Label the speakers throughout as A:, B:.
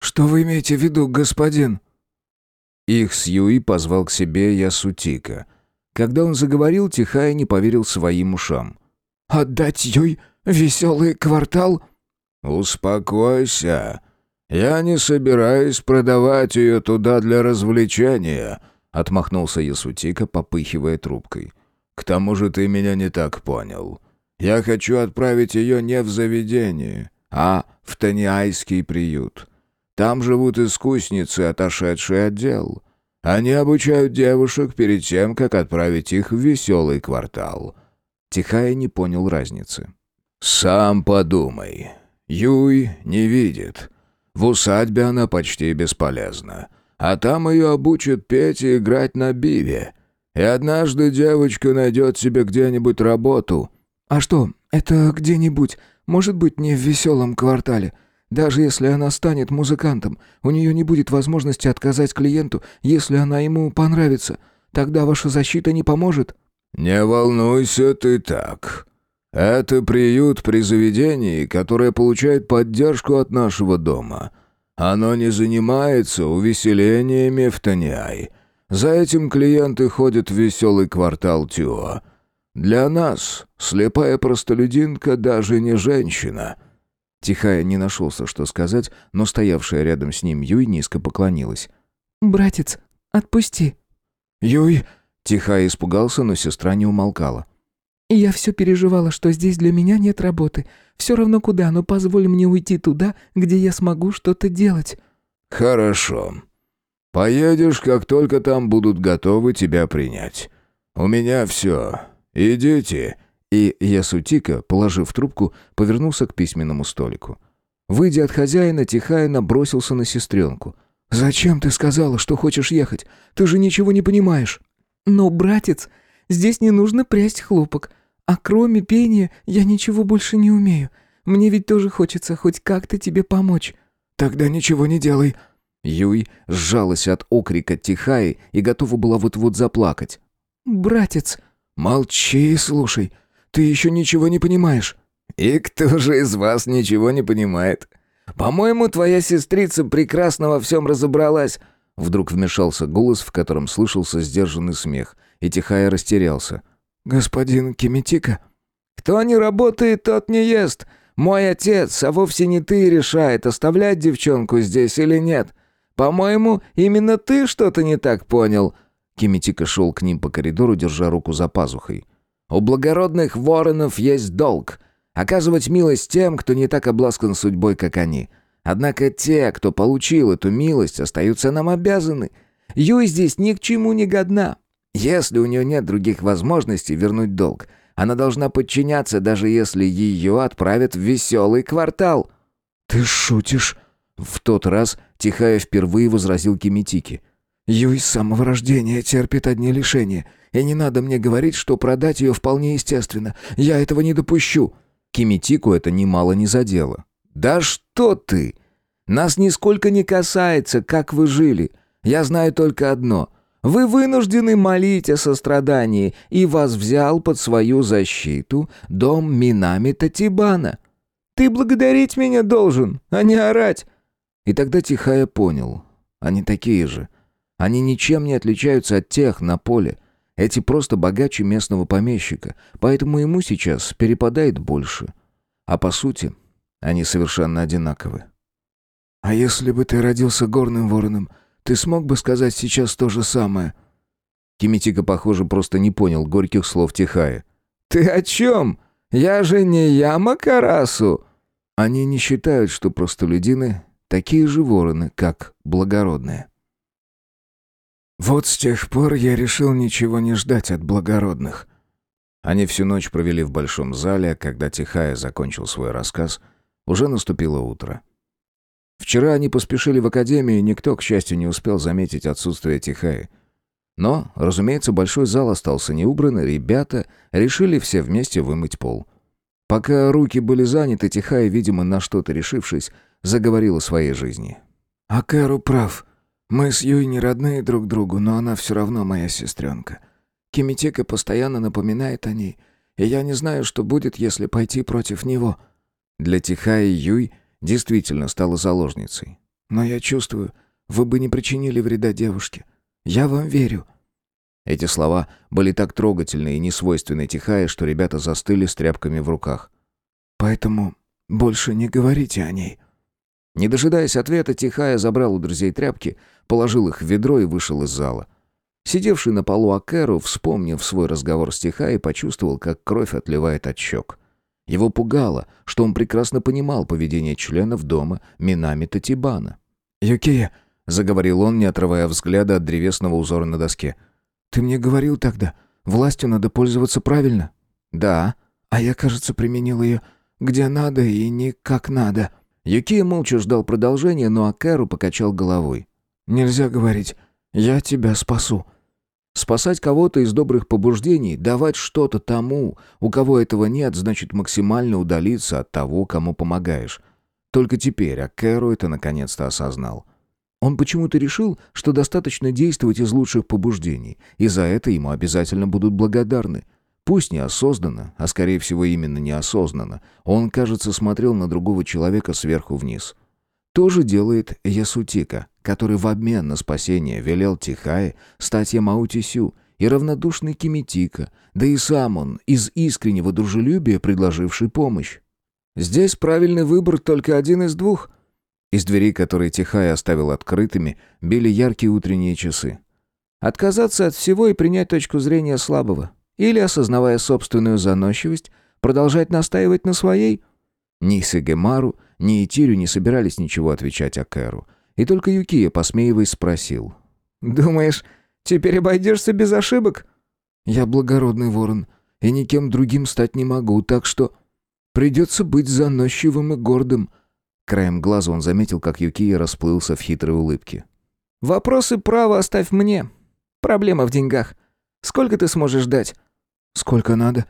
A: «Что вы имеете в виду, господин?»
B: Их с Юи позвал к себе Ясутика. Когда он заговорил, Тихая не поверил своим ушам.
A: «Отдать Юй веселый квартал?»
C: «Успокойся. Я не собираюсь продавать ее туда для развлечения», — отмахнулся Ясутика, попыхивая трубкой. «К тому же ты меня не так понял. Я хочу отправить ее не в заведение, а в Таниайский приют. Там живут искусницы, отошедшие от дел. Они обучают девушек перед тем, как отправить их в веселый квартал».
B: Тихая не понял разницы.
C: «Сам подумай. Юй не видит. В усадьбе она почти бесполезна. А там ее обучат петь и играть на биве. И однажды девочка найдет себе где-нибудь работу».
A: «А что, это где-нибудь? Может быть, не в веселом квартале?» Даже если она станет музыкантом, у нее не будет возможности отказать клиенту, если она ему понравится. Тогда ваша защита не поможет».
C: «Не волнуйся ты так. Это приют при заведении, которое получает поддержку от нашего дома. Оно не занимается увеселениями в Таниай. За этим клиенты ходят в веселый квартал Тюа. Для нас слепая простолюдинка даже не женщина».
B: Тихая не нашелся, что сказать, но стоявшая рядом с ним Юй низко поклонилась.
D: «Братец, отпусти».
A: «Юй...»
B: Тихая испугался, но сестра не умолкала.
D: «Я все переживала, что здесь для меня нет работы. Все равно куда, но позволь мне уйти туда, где я смогу что-то делать».
C: «Хорошо. Поедешь, как только там будут готовы тебя принять. У меня все. Идите».
B: И Ясутика, положив трубку, повернулся к письменному столику. Выйдя от хозяина, Тихая набросился на сестренку.
A: «Зачем ты сказала, что хочешь ехать? Ты же ничего не понимаешь».
D: «Но, братец, здесь не нужно прясть хлопок. А кроме пения я ничего больше не умею. Мне ведь тоже хочется хоть как-то тебе помочь».
A: «Тогда ничего не делай».
B: Юй сжалась от окрика Тихаи и готова была вот-вот заплакать.
D: «Братец!»
A: «Молчи и слушай. Ты еще ничего не понимаешь».
E: «И кто же из вас ничего не понимает? По-моему, твоя сестрица прекрасно во всем разобралась».
B: Вдруг вмешался голос, в котором слышался сдержанный смех, и Тихая растерялся.
A: «Господин Кимитика?»
E: «Кто не работает, тот не ест. Мой отец, а вовсе не ты, решает, оставлять девчонку здесь или нет. По-моему, именно ты что-то не так понял».
B: Кимитика шел к ним по коридору, держа руку за пазухой.
E: У благородных воронов есть долг — оказывать милость тем, кто не так обласкан судьбой, как они. Однако те, кто получил эту милость, остаются нам обязаны. Юй здесь ни к чему не годна. Если у нее нет других возможностей вернуть долг, она должна подчиняться, даже если ее отправят в веселый квартал».
A: «Ты шутишь?»
B: В тот раз Тихая впервые возразил Кимитики.
A: «Юй с самого рождения терпит одни лишения — и не надо мне говорить, что продать ее вполне естественно. Я этого не допущу».
B: Кимитику это немало не задело.
E: «Да что ты! Нас нисколько не касается, как вы жили. Я знаю только одно. Вы вынуждены молить о сострадании, и вас взял под свою защиту дом Минами Татибана. Ты благодарить меня должен, а не орать».
B: И тогда Тихая понял. Они такие же. Они ничем не отличаются от тех на поле. Эти просто богаче местного помещика, поэтому ему сейчас перепадает больше. А по сути, они совершенно одинаковы.
A: «А если бы ты родился горным вороном, ты смог бы сказать сейчас то же самое?»
B: Кимитика, похоже, просто не понял горьких слов Тихая.
E: «Ты о чем? Я же не я Макарасу!»
B: Они не считают, что простолюдины такие же вороны, как благородные.
A: Вот с тех пор я решил ничего не ждать от благородных.
B: Они всю ночь провели в большом зале, а когда Тихая закончил свой рассказ, уже наступило утро. Вчера они поспешили в академию, и никто, к счастью, не успел заметить отсутствие Тихаи. Но, разумеется, большой зал остался неубран, и ребята решили все вместе вымыть пол. Пока руки были заняты, Тихая, видимо, на что-то решившись, заговорила о своей жизни.
A: «А Кэру прав. Мы с Юй не родные друг другу, но она все равно моя сестренка. Кимитека постоянно напоминает о ней, и я не знаю, что будет, если пойти против него».
B: Для Тихаи Юй действительно стала заложницей.
A: Но я чувствую, вы бы не причинили вреда девушке. Я вам верю».
B: Эти слова были так трогательны и несвойственны Тихая, что ребята застыли с тряпками в руках.
A: «Поэтому больше не говорите о ней».
B: Не дожидаясь ответа, Тихая забрал у друзей тряпки, положил их в ведро и вышел из зала. Сидевший на полу Акеру, вспомнив свой разговор с Тихай, почувствовал, как кровь отливает от щек. Его пугало, что он прекрасно понимал поведение членов дома Минами Татибана.
A: «Юкия», —
B: заговорил он, не отрывая взгляда от древесного узора на доске, —
A: «ты мне говорил тогда, властью надо пользоваться правильно?»
B: «Да».
A: «А я, кажется, применил ее где надо и не как надо».
B: Юкия молча ждал продолжения, но Акеру покачал головой.
A: «Нельзя говорить. Я тебя спасу».
B: Спасать кого-то из добрых побуждений, давать что-то тому, у кого этого нет, значит максимально удалиться от того, кому помогаешь. Только теперь Акеру это наконец-то осознал. Он почему-то решил, что достаточно действовать из лучших побуждений, и за это ему обязательно будут благодарны. Пусть неосознанно, а скорее всего именно неосознанно, он, кажется, смотрел на другого человека сверху вниз. То же делает Ясутика, который в обмен на спасение велел Тихае стать Ямаутисю и равнодушный Кимитика, да и сам он из искреннего дружелюбия предложивший помощь. Здесь правильный выбор только один из двух. Из дверей, которые Тихая оставил открытыми, били яркие утренние часы. Отказаться от всего и принять точку зрения слабого. Или, осознавая собственную заносчивость, продолжать настаивать на своей. Ни Сигемару, ни Итирю не собирались ничего отвечать Акэру. И только Юкия, посмеиваясь, спросил.
D: «Думаешь, теперь обойдешься без ошибок?»
A: «Я благородный ворон, и никем другим стать не могу, так что придется быть заносчивым и гордым».
B: Краем глаза он заметил, как Юкия расплылся в хитрой улыбке.
D: «Вопросы права оставь мне. Проблема в деньгах. Сколько ты сможешь дать?»
A: «Сколько надо?»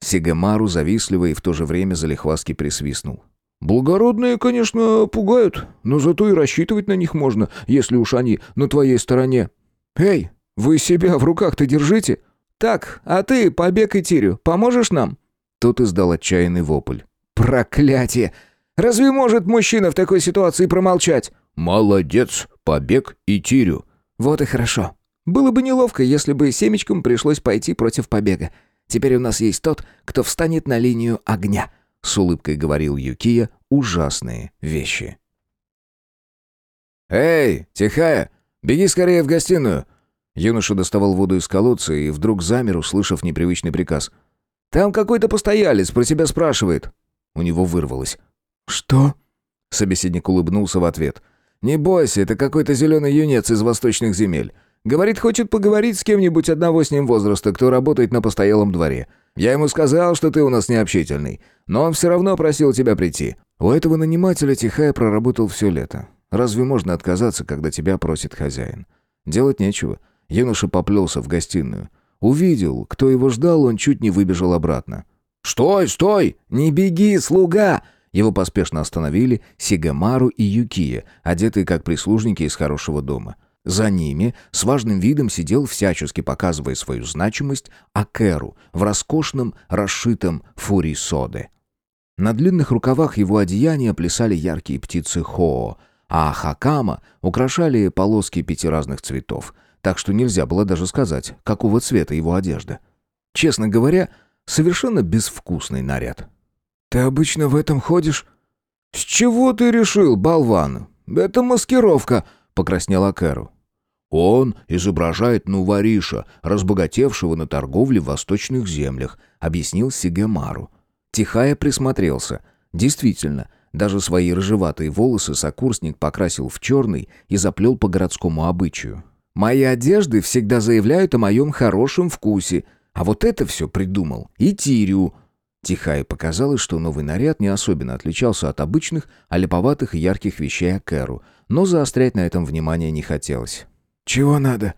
B: Сигамару завистливо и в то же время залихваски присвистнул.
C: «Благородные, конечно, пугают, но зато и рассчитывать на них можно, если уж они на твоей стороне. Эй, вы себя в руках-то держите!»
D: «Так, а ты, побег и тирю, поможешь нам?»
B: Тот издал отчаянный вопль.
D: «Проклятие! Разве может мужчина в такой ситуации промолчать?»
C: «Молодец, побег и тирю».
D: «Вот и хорошо. Было бы неловко, если бы семечкам пришлось пойти против побега. Теперь у нас есть тот, кто встанет на линию огня»
B: с улыбкой говорил Юкия ужасные вещи. «Эй, тихая, беги скорее в гостиную!» Юноша доставал воду из колодца и вдруг замер, услышав непривычный приказ. «Там какой-то постоялец про тебя спрашивает». У него вырвалось.
A: «Что?»
B: Собеседник улыбнулся в ответ. «Не бойся, это какой-то зеленый юнец из восточных земель. Говорит, хочет поговорить с кем-нибудь одного с ним возраста, кто работает на постоялом дворе. Я ему сказал, что ты у нас необщительный, но он все равно просил тебя прийти. У этого нанимателя Тихая проработал все лето. Разве можно отказаться, когда тебя просит хозяин? Делать нечего. Юноша поплелся в гостиную. Увидел, кто его ждал, он чуть не выбежал обратно.
C: «Стой, стой!
B: Не беги, слуга!» Его поспешно остановили Сигамару и Юкия, одетые как прислужники из хорошего дома. За ними с важным видом сидел, всячески показывая свою значимость, Акеру в роскошном, расшитом фурисоде. На длинных рукавах его одеяния плясали яркие птицы хоо, а хакама украшали полоски пяти разных цветов, так что нельзя было даже сказать, какого цвета его одежда. Честно говоря, совершенно безвкусный наряд.
A: «Ты обычно в этом ходишь?»
C: «С чего ты решил, болван? Это маскировка», — покраснел Акеру. «Он изображает Нувариша, разбогатевшего на торговле в восточных землях», — объяснил Сигемару.
B: Тихая присмотрелся. Действительно, даже свои рыжеватые волосы сокурсник покрасил в черный и заплел по городскому обычаю. «Мои одежды всегда заявляют о моем хорошем вкусе, а вот это все придумал и Тирю». Тихая показалось, что новый наряд не особенно отличался от обычных, а липоватых и ярких вещей Акеру, но заострять на этом внимание не хотелось.
A: «Чего надо?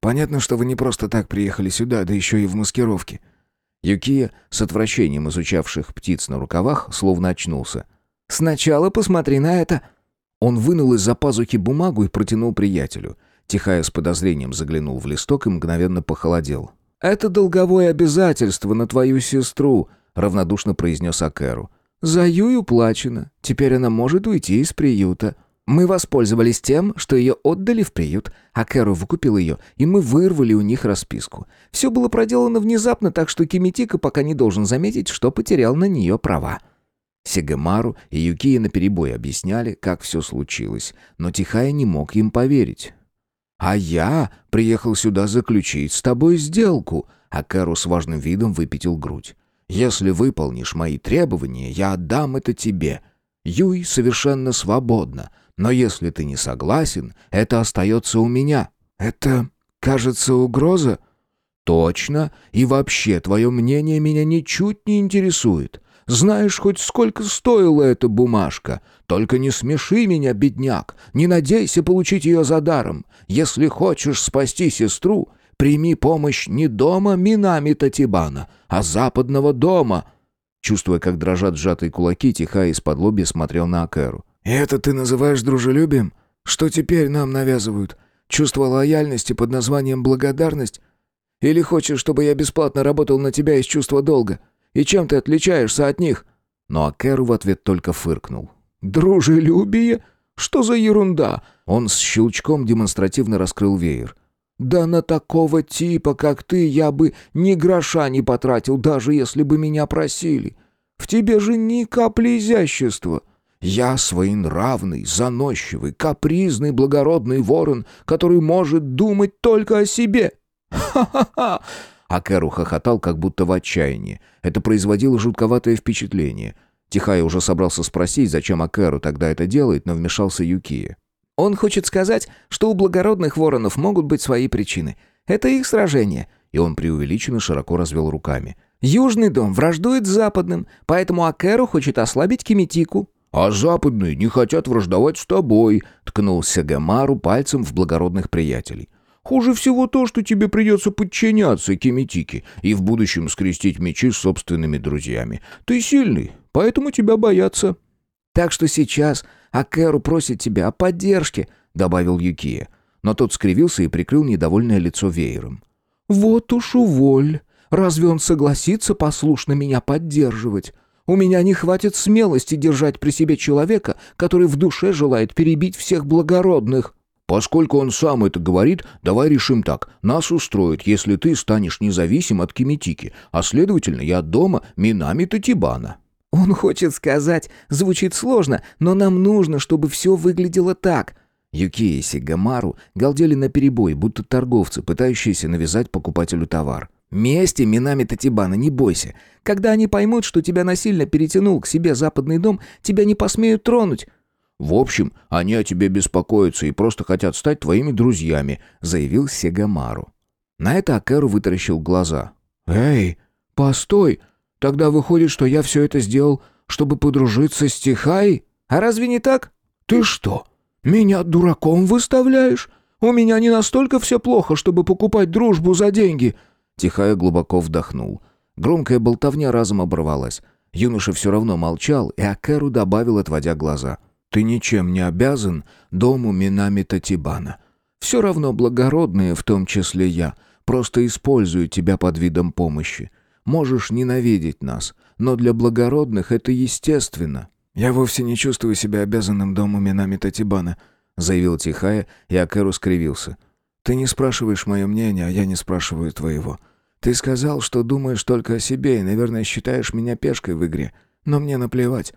A: Понятно, что вы не просто так приехали сюда, да еще и в маскировке».
B: Юкия, с отвращением изучавших птиц на рукавах, словно очнулся.
D: «Сначала посмотри на это».
B: Он вынул из-за пазухи бумагу и протянул приятелю. Тихая с подозрением заглянул в листок и мгновенно похолодел.
D: «Это долговое обязательство на твою сестру», — равнодушно произнес Акеру. «За Юю плачено. Теперь она может уйти из приюта».
E: Мы воспользовались тем, что ее отдали в приют, а Кэру выкупил ее, и мы вырвали у них расписку. Все было проделано внезапно, так что Кимитика пока не должен заметить, что потерял на нее права. Сегамару и Юкия наперебой объясняли, как все случилось, но Тихая не мог им поверить. «А я приехал сюда заключить с тобой сделку», а Кэру с важным видом выпятил грудь. «Если выполнишь мои требования, я отдам это тебе. Юй совершенно свободна, но если ты не согласен, это остается у меня». «Это, кажется, угроза?» «Точно, и вообще твое мнение меня ничуть не интересует. Знаешь хоть сколько стоила эта бумажка? Только не смеши меня, бедняк, не надейся получить ее за даром. Если хочешь спасти сестру, прими помощь не дома Минами Татибана, а западного дома». Чувствуя, как дрожат сжатые кулаки, тихо из-под лоби смотрел на Акеру.
A: «Это ты называешь дружелюбием? Что теперь нам навязывают? Чувство лояльности под названием благодарность? Или хочешь, чтобы я бесплатно работал на тебя из чувства долга? И чем ты отличаешься от них?»
E: Но Акеру в ответ только фыркнул.
A: «Дружелюбие? Что за ерунда?»
E: Он с щелчком демонстративно раскрыл веер.
A: «Да на такого типа, как ты, я бы ни гроша не потратил, даже если бы меня просили. В тебе же ни капли изящества. Я своенравный, заносчивый, капризный, благородный ворон, который может думать только о себе. Ха-ха-ха!»
E: А Кэру хохотал, как будто в отчаянии. Это производило жутковатое впечатление. Тихая уже собрался спросить, зачем Акеру тогда это делает, но вмешался Юкия.
D: «Он хочет сказать, что у благородных воронов могут быть свои причины. Это их сражение».
E: И он преувеличенно широко развел руками.
D: «Южный дом враждует с западным, поэтому Акеру хочет ослабить Кимитику».
C: «А западные не хотят враждовать с тобой», — ткнулся Гамару пальцем в благородных приятелей. Хуже всего то, что тебе придется подчиняться Кимитике и в будущем скрестить мечи с собственными друзьями. Ты сильный, поэтому тебя боятся».
D: «Так что сейчас Акеру просит тебя о поддержке», — добавил Юкия.
E: Но тот скривился и прикрыл недовольное лицо веером.
A: «Вот уж уволь. Разве он согласится послушно меня поддерживать? У меня не хватит смелости держать при себе человека, который в душе желает перебить всех благородных».
C: Поскольку он сам это говорит, давай решим так. Нас устроит, если ты станешь независим от Кимитики, а следовательно от дома Минами Татибана».
D: «Он хочет сказать, звучит сложно, но нам нужно, чтобы все выглядело так».
E: Юки и Сигамару галдели наперебой, будто торговцы, пытающиеся навязать покупателю товар.
D: «Мести Минами Татибана, не бойся. Когда они поймут, что тебя насильно перетянул к себе западный дом, тебя не посмеют тронуть.
C: В общем, они о тебе беспокоятся и просто хотят стать твоими друзьями», — заявил Сегамару.
E: На это Акеру вытаращил глаза.
A: «Эй, постой! Тогда выходит, что я все это сделал, чтобы подружиться с Тихай?
D: А разве не так?»
A: «Ты что, меня дураком выставляешь? У меня не настолько все плохо, чтобы покупать дружбу за деньги!»
E: Тихая глубоко вдохнул. Громкая болтовня разом оборвалась. Юноша все равно молчал, и Акеру добавил, отводя глаза.
A: Ты ничем не обязан дому Минами Татибана. Все равно благородные, в том числе я, просто используют тебя под видом помощи. Можешь ненавидеть нас, но для благородных это естественно». «Я вовсе не чувствую себя обязанным дому Минами Татибана», — заявил Тихая, и Акеру скривился. «Ты не спрашиваешь мое мнение, а я не спрашиваю твоего. Ты сказал, что думаешь только о себе и, наверное, считаешь меня пешкой в игре, но мне наплевать.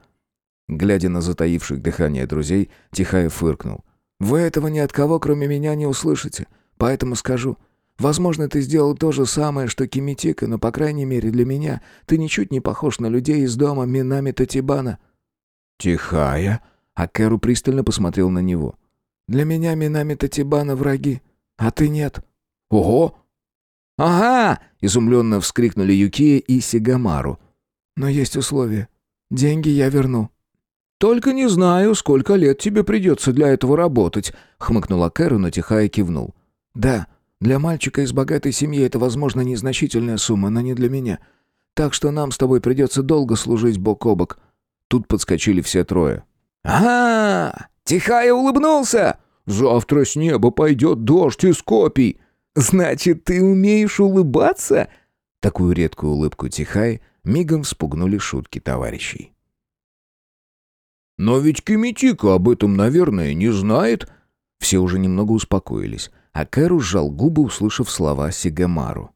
E: Глядя на затаивших дыхание друзей, Тихая фыркнул.
A: «Вы этого ни от кого, кроме меня, не услышите. Поэтому скажу. Возможно, ты сделал то же самое, что Кимитика, но, по крайней мере, для меня ты ничуть не похож на людей из дома Минами Татибана».
C: «Тихая?»
E: А Кэру пристально посмотрел на него.
A: «Для меня Минами Татибана враги, а ты нет».
C: «Ого!»
E: «Ага!» — изумленно вскрикнули Юкия и Сигамару.
A: «Но есть условия. Деньги я верну».
C: «Только не знаю, сколько лет тебе придется для этого работать», — хмыкнула Кэру, но тихо кивнул.
A: «Да, для мальчика из богатой семьи это, возможно, незначительная сумма, но не для меня. Так что нам с тобой придется долго служить бок о бок».
E: Тут подскочили все трое.
D: «Ага! Тихая улыбнулся!»
C: «Завтра с неба пойдет дождь из копий!»
D: «Значит, ты умеешь улыбаться?»
E: Такую редкую улыбку Тихай мигом вспугнули шутки товарищей.
C: «Но ведь Кимитика об этом, наверное, не знает».
B: Все уже немного успокоились, а Кэру сжал губы, услышав слова Сигемару.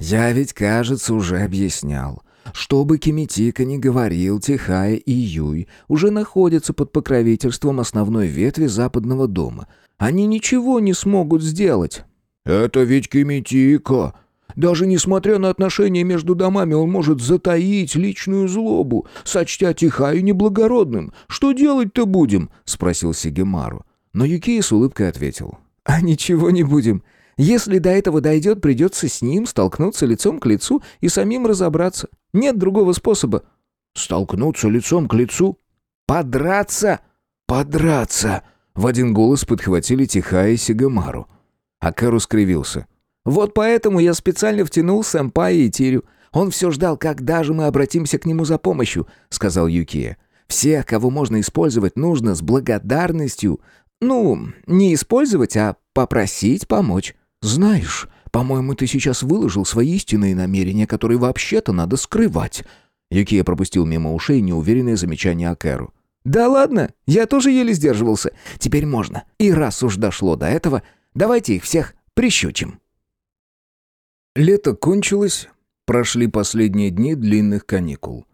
B: «Я ведь, кажется, уже объяснял. Что бы Кимитика ни говорил, Тихая и Юй уже находятся под покровительством основной ветви западного дома. Они ничего не смогут сделать».
C: «Это ведь Кимитика. Даже несмотря на отношения между домами, он может затаить личную злобу, сочтя Тихаю неблагородным. Что делать-то будем?» — спросил Сигемару.
B: Но Юкия с улыбкой ответил.
D: «А ничего не будем. Если до этого дойдет, придется с ним столкнуться лицом к лицу и самим разобраться. Нет другого способа».
C: «Столкнуться лицом к лицу?»
D: «Подраться!»
C: «Подраться!»
B: В один голос подхватили Тихая и Сигамару. Акару скривился.
D: «Вот поэтому я специально втянул сэмпая и Тирю. Он все ждал, когда же мы обратимся к нему за помощью», — сказал Юкия. «Всех, кого можно использовать, нужно с благодарностью. Ну, не использовать, а попросить помочь».
C: «Знаешь, по-моему, ты сейчас выложил свои истинные намерения, которые вообще-то надо скрывать».
B: Юкия пропустил мимо ушей неуверенное замечание Акеру.
D: «Да ладно, я тоже еле сдерживался. Теперь можно. И раз уж дошло до этого, давайте их всех прищучим».
B: Лето кончилось, прошли последние дни длинных каникул.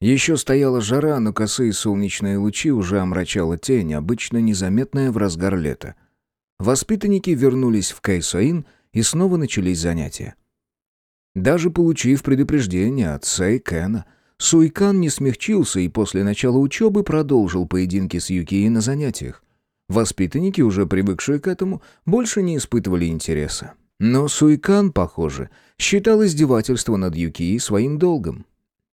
B: Еще стояла жара, но косые солнечные лучи уже омрачала тень, обычно незаметная в разгар лета. Воспитанники вернулись в Кайсоин, и снова начались занятия. Даже получив предупреждение от Сэй Кэна, Суйкан не смягчился и после начала учебы продолжил поединки с Юкией на занятиях. Воспитанники, уже привыкшие к этому, больше не испытывали интереса. Но Суйкан, похоже, считал издевательство над Юкией своим долгом.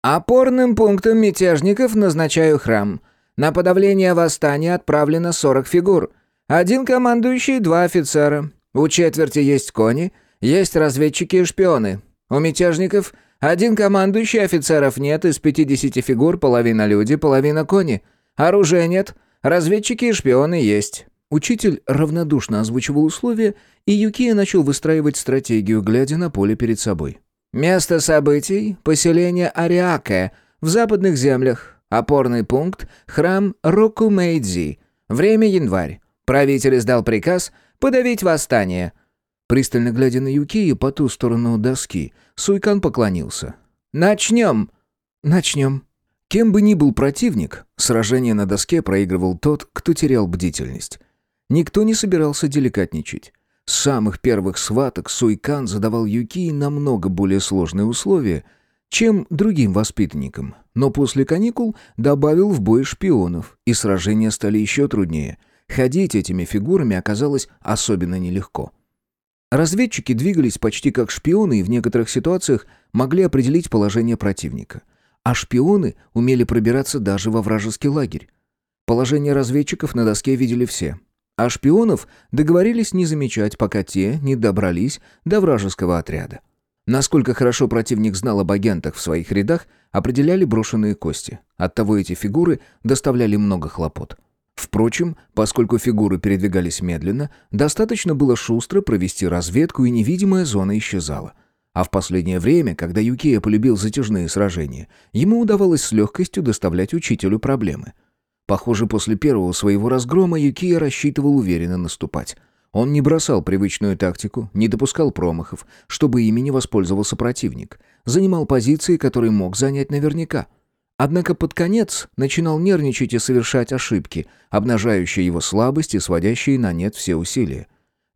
E: «Опорным пунктом мятежников назначаю храм. На подавление восстания отправлено 40 фигур. Один командующий, два офицера. У четверти есть кони, есть разведчики и шпионы. У мятежников один командующий, офицеров нет, из 50 фигур половина люди, половина кони. Оружия нет, разведчики и шпионы есть».
B: Учитель равнодушно озвучивал условия, и Юкия начал выстраивать стратегию, глядя на поле перед собой.
E: «Место событий – поселение Ариаке в западных землях. Опорный пункт – храм Рокумейдзи. Время – январь. Правитель издал приказ подавить восстание.
B: Пристально глядя на Юкию по ту сторону доски, Суйкан поклонился.
E: «Начнем!»
D: «Начнем!»
B: Кем бы ни был противник, сражение на доске проигрывал тот, кто терял бдительность. Никто не собирался деликатничать. С самых первых сваток Суйкан задавал Юкии намного более сложные условия, чем другим воспитанникам, но после каникул добавил в бой шпионов, и сражения стали еще труднее. Ходить этими фигурами оказалось особенно нелегко. Разведчики двигались почти как шпионы и в некоторых ситуациях могли определить положение противника. А шпионы умели пробираться даже во вражеский лагерь. Положение разведчиков на доске видели все. А шпионов договорились не замечать, пока те не добрались до вражеского отряда. Насколько хорошо противник знал об агентах в своих рядах, определяли брошенные кости. Оттого эти фигуры доставляли много хлопот. Впрочем, поскольку фигуры передвигались медленно, достаточно было шустро провести разведку, и невидимая зона исчезала. А в последнее время, когда Юкия полюбил затяжные сражения, ему удавалось с легкостью доставлять учителю проблемы. Похоже, после первого своего разгрома Юкия рассчитывал уверенно наступать. Он не бросал привычную тактику, не допускал промахов, чтобы ими не воспользовался противник. Занимал позиции, которые мог занять наверняка – Однако под конец начинал нервничать и совершать ошибки, обнажающие его слабости и сводящие на нет все усилия.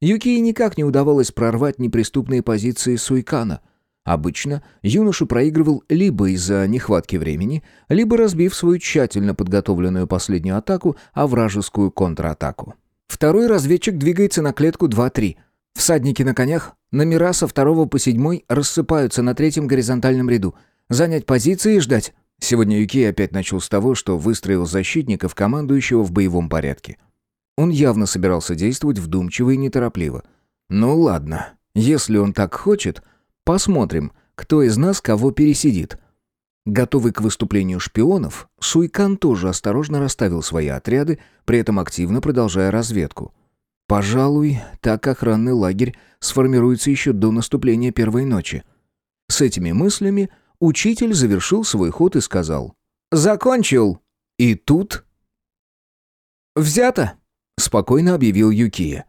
B: Юкии никак не удавалось прорвать неприступные позиции Суйкана. Обычно юноша проигрывал либо из-за нехватки времени, либо разбив свою тщательно подготовленную последнюю атаку, а вражескую контратаку. Второй разведчик двигается на клетку 2-3. Всадники на конях, номера со второго по седьмой рассыпаются на третьем горизонтальном ряду. Занять позиции и ждать. Сегодня Юки опять начал с того, что выстроил защитников, командующего в боевом порядке. Он явно собирался действовать вдумчиво и неторопливо. «Ну ладно, если он так хочет, посмотрим, кто из нас кого пересидит». Готовый к выступлению шпионов, Суйкан тоже осторожно расставил свои отряды, при этом активно продолжая разведку. Пожалуй, так охранный лагерь сформируется еще до наступления первой ночи. С этими мыслями Учитель завершил свой ход и сказал «Закончил». И тут
E: «Взято!» — спокойно объявил Юкия.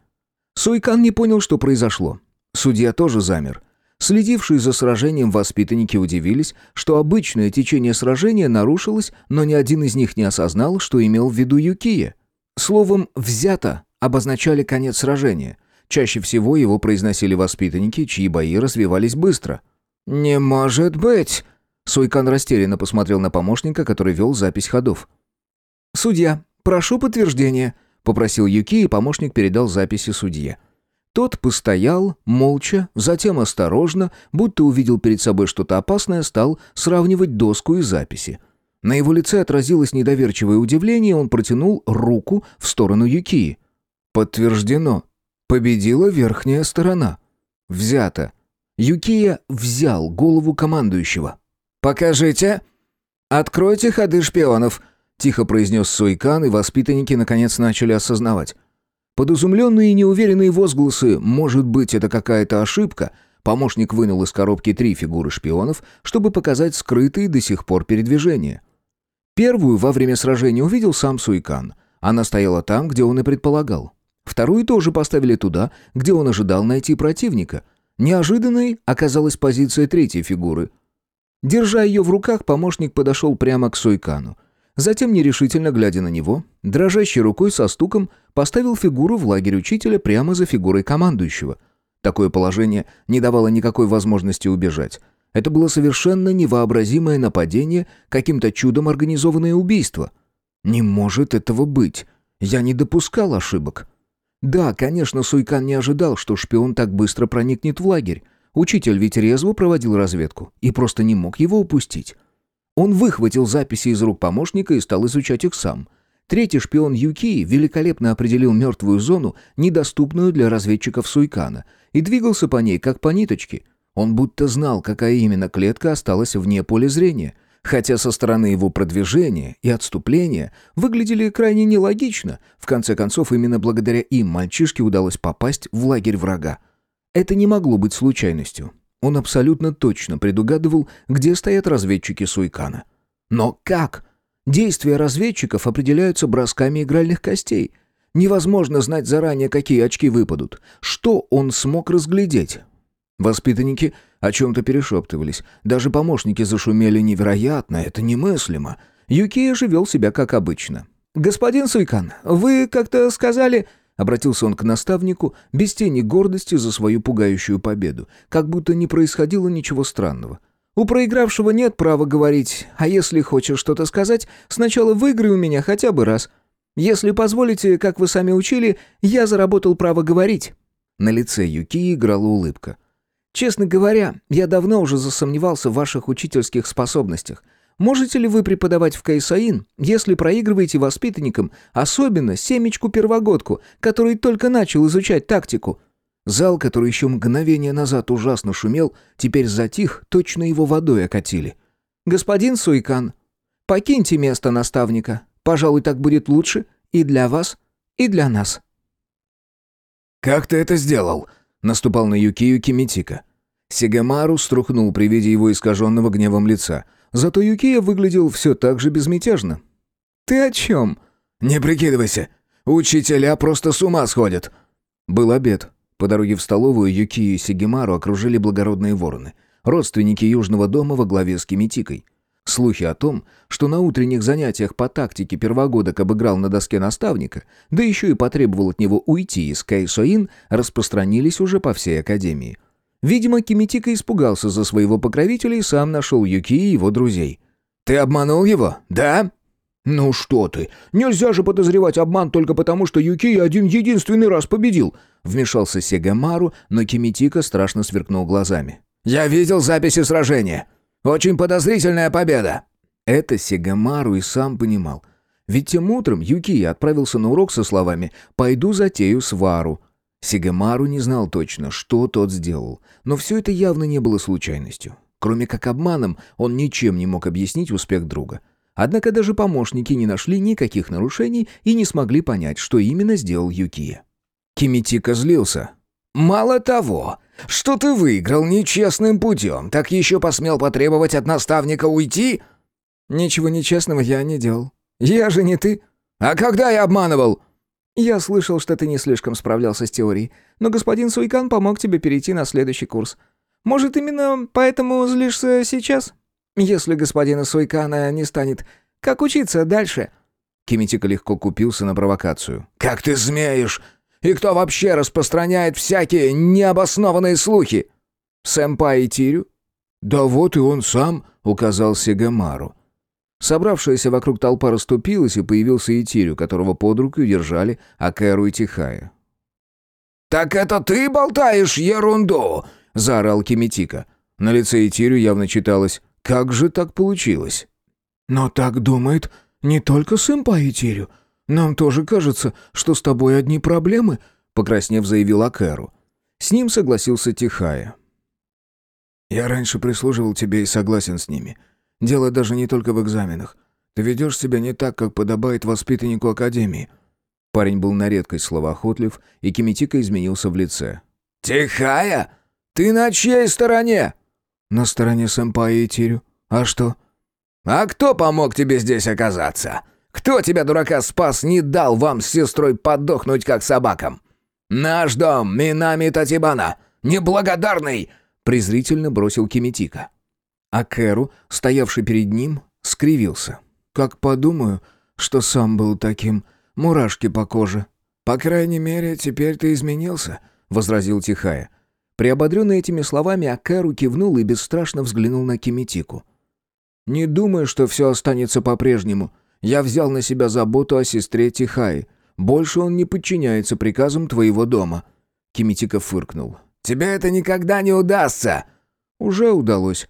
E: Суйкан не понял, что произошло. Судья тоже замер. Следившие за сражением воспитанники удивились, что обычное течение сражения нарушилось, но ни один из них не осознал, что имел в виду Юкия. Словом «взято» обозначали конец сражения. Чаще всего его произносили воспитанники, чьи бои развивались быстро. «Не может быть!» Суйкан растерянно посмотрел на помощника, который вел запись ходов. «Судья, прошу подтверждения», — попросил Юки, и помощник передал записи судье. Тот постоял, молча, затем осторожно, будто увидел перед собой что-то опасное, стал сравнивать доску и записи. На его лице отразилось недоверчивое удивление, он протянул руку в сторону Юкии. «Подтверждено. Победила верхняя сторона. Взято». Юкия взял голову командующего. «Покажите!» «Откройте ходы шпионов!» — тихо произнес Суйкан, и воспитанники наконец начали осознавать. Под изумленные и неуверенные возгласы «может быть, это какая-то ошибка», помощник вынул из коробки три фигуры шпионов, чтобы показать скрытые до сих пор передвижения. Первую во время сражения увидел сам Суйкан. Она стояла там, где он и предполагал. Вторую тоже поставили туда, где он ожидал найти противника. Неожиданной оказалась позиция третьей фигуры. Держа ее в руках, помощник подошел прямо к Суйкану. Затем, нерешительно глядя на него, дрожащей рукой со стуком поставил фигуру в лагерь учителя прямо за фигурой командующего. Такое положение не давало никакой возможности убежать. Это было совершенно невообразимое нападение, каким-то чудом организованное убийство. Не может этого быть. Я не допускал ошибок. Да, конечно, Суйкан не ожидал, что шпион так быстро проникнет в лагерь. Учитель ведь резво проводил разведку и просто не мог его упустить. Он выхватил записи из рук помощника и стал изучать их сам. Третий шпион Юки великолепно определил мертвую зону, недоступную для разведчиков Суйкана, и двигался по ней, как по ниточке. Он будто знал, какая именно клетка осталась вне поля зрения, хотя со стороны его продвижения и отступления выглядели крайне нелогично. В конце концов, именно благодаря им мальчишке удалось попасть в лагерь врага. Это не могло быть случайностью. Он абсолютно точно предугадывал, где стоят разведчики Суйкана. Но как? Действия разведчиков определяются бросками игральных костей. Невозможно знать заранее, какие очки выпадут. Что он смог разглядеть? Воспитанники о чем-то перешептывались. Даже помощники зашумели невероятно, это немыслимо. Юкия же вел себя как обычно. «Господин Суйкан, вы как-то сказали...» Обратился он к наставнику без тени гордости за свою пугающую победу, как будто не происходило ничего странного. «У проигравшего нет права говорить, а если хочешь что-то сказать, сначала выиграй у меня хотя бы раз. Если позволите, как вы сами учили, я заработал право говорить». На лице Юки играла улыбка. «Честно говоря, я давно уже засомневался в ваших учительских способностях». Можете ли вы преподавать в Кайсаин, если проигрываете воспитанникам, особенно семечку-первогодку, который только начал изучать тактику? Зал, который еще мгновение назад ужасно шумел, теперь затих, точно его водой окатили. «Господин Суйкан, покиньте место наставника. Пожалуй, так будет лучше и для вас, и для нас».
C: «Как ты это сделал?» — наступал на Юкию Кимитика. Сигамару струхнул при виде его искаженного гневом лица — Зато Юкия выглядел все так же безмятежно.
E: «Ты о чем?»
C: «Не прикидывайся. Учителя просто с ума сходят».
E: Был обед. По дороге в столовую Юкию и Сигемару окружили благородные вороны. Родственники Южного дома во главе с Кимитикой. Слухи о том, что на утренних занятиях по тактике первогодок обыграл на доске наставника, да еще и потребовал от него уйти из Кайсоин, распространились уже по всей академии. Видимо, Кимитика испугался за своего покровителя и сам нашел Юки и его друзей.
C: «Ты обманул его, да?»
E: «Ну что ты! Нельзя же подозревать обман только потому, что Юки один единственный раз победил!» Вмешался Сегамару, но Кимитика страшно сверкнул глазами.
C: «Я видел записи сражения. Очень подозрительная победа!»
E: Это Сегамару и сам понимал. Ведь тем утром Юки отправился на урок со словами «Пойду затею свару», Сигамару не знал точно, что тот сделал, но все это явно не было случайностью. Кроме как обманом, он ничем не мог объяснить успех друга. Однако даже помощники не нашли никаких нарушений и не смогли понять, что именно сделал Юкия.
C: Кимитика злился. «Мало того, что ты выиграл нечестным путем, так еще посмел потребовать от наставника уйти?»
E: «Ничего нечестного я не делал. Я же не ты».
C: «А когда я обманывал?»
E: «Я слышал, что ты не слишком справлялся с теорией, но господин Суйкан помог тебе перейти на следующий курс. Может, именно поэтому злишься сейчас? Если господина Суйкана не станет, как учиться дальше?»
B: Кимитика легко купился на провокацию.
C: «Как ты смеешь? И кто вообще распространяет всякие необоснованные слухи?»
E: «Сэмпай и Тирю?»
B: «Да вот и он сам», — указал Сегамару. Собравшаяся вокруг толпа расступилась, и появился Итирю, которого под руку держали Акэру и Тихая.
C: «Так это ты болтаешь ерунду!» — заорал Кимитика.
B: На лице Итирю явно читалось «Как же так получилось?»
A: «Но так думает не только сэмпай Итирю. Нам тоже кажется, что с тобой одни проблемы», — покраснев заявил Акэру.
B: С ним согласился Тихая.
A: «Я раньше прислуживал тебе и согласен с ними. Дело даже не только в экзаменах. Ты ведешь себя не так, как подобает воспитаннику Академии».
B: Парень был на редкость словоохотлив, и Кимитика изменился в лице.
C: «Тихая? Ты на чьей стороне?»
A: «На стороне сэмпая и Тирю. А что?»
C: «А кто помог тебе здесь оказаться? Кто тебя, дурака, спас, не дал вам с сестрой подохнуть, как собакам? Наш дом, Минами Татибана, неблагодарный!» презрительно бросил Кимитика.
B: А Кэру, стоявший перед ним, скривился.
A: «Как подумаю, что сам был таким, мурашки по коже. По крайней мере, теперь ты изменился», — возразил Тихая.
B: Приободренный этими словами, Акэру кивнул и бесстрашно взглянул на Кимитику.
A: «Не думай, что все останется по-прежнему. Я взял на себя заботу о сестре Тихаи. Больше он не подчиняется приказам твоего дома».
B: Кимитика фыркнул.
C: «Тебе это никогда не удастся!»
A: «Уже удалось.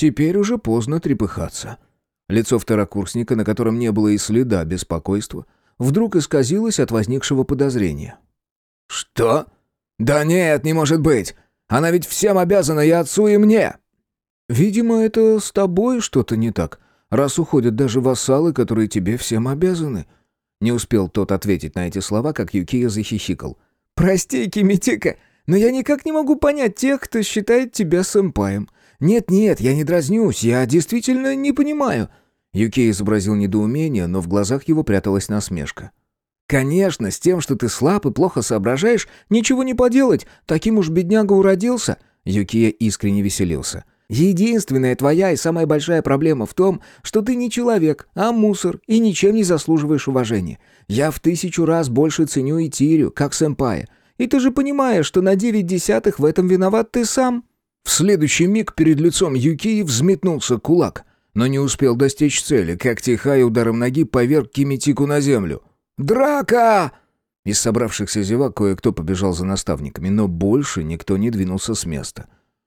A: Теперь уже поздно трепыхаться.
B: Лицо второкурсника, на котором не было и следа беспокойства, вдруг исказилось от возникшего подозрения.
C: «Что? Да нет, не может быть! Она ведь всем обязана и отцу, и мне!»
A: «Видимо, это с тобой что-то не так, раз уходят даже вассалы, которые тебе всем обязаны».
B: Не успел тот ответить на эти слова, как Юкия захихикал.
E: «Прости, Кимитика, но я никак не могу понять тех, кто считает тебя сэмпаем. «Нет-нет, я не дразнюсь, я действительно не понимаю».
B: Юкей изобразил недоумение, но в глазах его пряталась насмешка.
E: «Конечно, с тем, что ты слаб и плохо соображаешь, ничего не поделать, таким уж бедняга уродился».
B: Юкия искренне веселился.
E: «Единственная твоя и самая большая проблема в том, что ты не человек, а мусор, и ничем не заслуживаешь уважения. Я в тысячу раз больше ценю и Тирю, как сэмпая. И ты же понимаешь, что на девять десятых в этом виноват ты сам».
B: В следующий миг перед лицом Юкии взметнулся кулак, но не успел достичь цели, как Тихай ударом ноги поверг Кимитику на землю.
C: «Драка!»
B: Из собравшихся зевак кое-кто побежал за наставниками, но больше никто не двинулся с места.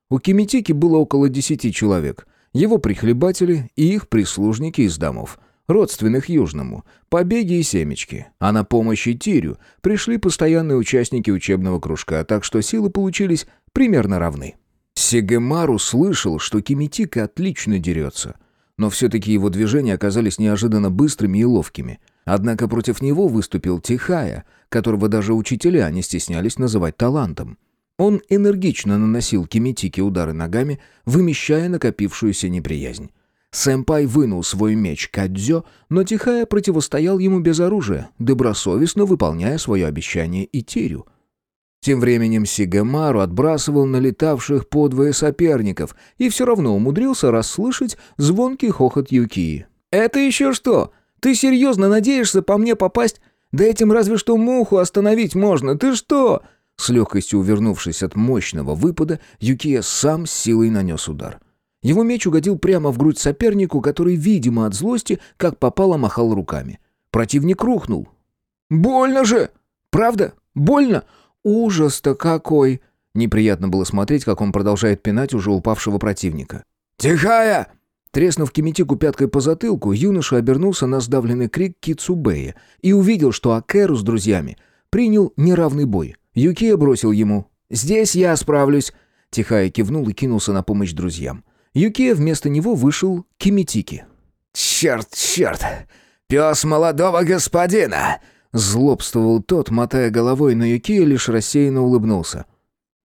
B: У Кимитики было около десяти человек. Его прихлебатели и их прислужники из домов, родственных Южному, побеги и семечки. А на помощь Тирю пришли постоянные участники учебного кружка, так что силы получились примерно равны. Сегемару слышал, что Кимитика отлично дерется, но все-таки его движения оказались неожиданно быстрыми и ловкими. Однако против него выступил Тихая, которого даже учителя не стеснялись называть талантом. Он энергично наносил Кимитике удары ногами, вымещая накопившуюся неприязнь. Сэмпай вынул свой меч Кадзё, но Тихая противостоял ему без оружия, добросовестно выполняя свое обещание Итирю. Тем временем Сигемару отбрасывал налетавших подвое соперников и все равно умудрился расслышать звонкий хохот Юкии.
E: «Это еще что? Ты серьезно надеешься по мне попасть? Да этим разве что муху остановить можно. Ты что?»
B: С легкостью увернувшись от мощного выпада, Юкия сам с силой нанес удар. Его меч угодил прямо в грудь сопернику, который, видимо, от злости, как попало, махал руками. Противник рухнул.
E: «Больно же! Правда? Больно? Ужас-то какой!»
B: Неприятно было смотреть, как он продолжает пинать уже упавшего противника.
C: «Тихая!»
B: Треснув Кимитику пяткой по затылку, юноша обернулся на сдавленный крик Кицубея и увидел, что Акеру с друзьями принял неравный бой. Юкия бросил ему «Здесь я справлюсь!» Тихая кивнул и кинулся на помощь друзьям. Юкия вместо него вышел Кимитики.
C: «Черт, черт! Пес молодого господина!»
B: Злобствовал тот, мотая головой, но Юкия лишь рассеянно улыбнулся.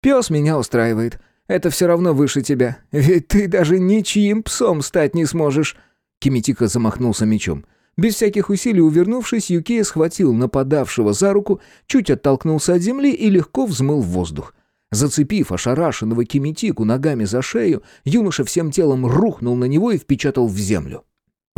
E: «Пес меня устраивает. Это все равно выше тебя. Ведь ты даже ничьим псом стать не сможешь».
B: Кимитика замахнулся мечом.
E: Без всяких усилий увернувшись, Юкия схватил нападавшего за руку, чуть оттолкнулся от земли и легко взмыл в воздух. Зацепив ошарашенного Кимитику ногами за шею, юноша всем телом рухнул на него и впечатал в землю.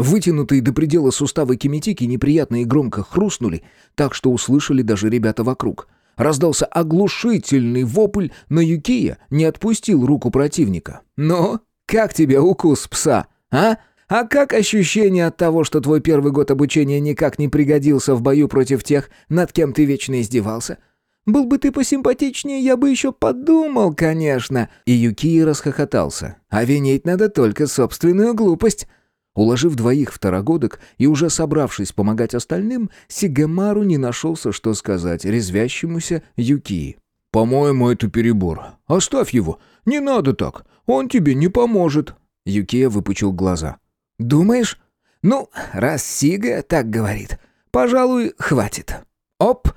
E: Вытянутые до предела суставы Кимитики неприятно и громко хрустнули, так что услышали даже ребята вокруг. Раздался оглушительный вопль, но Юкия не отпустил руку противника. «Но как тебе укус пса, а?» А как ощущение от того, что твой первый год обучения никак не пригодился в бою против тех, над кем ты вечно издевался? Был бы ты посимпатичнее, я бы еще подумал, конечно». И Юкии расхохотался. «А винить надо только собственную глупость». Уложив двоих второгодок и уже собравшись помогать остальным, Сигемару не нашелся, что сказать резвящемуся Юкии.
C: «По-моему, это перебор. Оставь его. Не надо так. Он тебе не поможет».
E: Юкия выпучил глаза. «Думаешь? Ну, раз Сига так говорит, пожалуй, хватит. Оп!»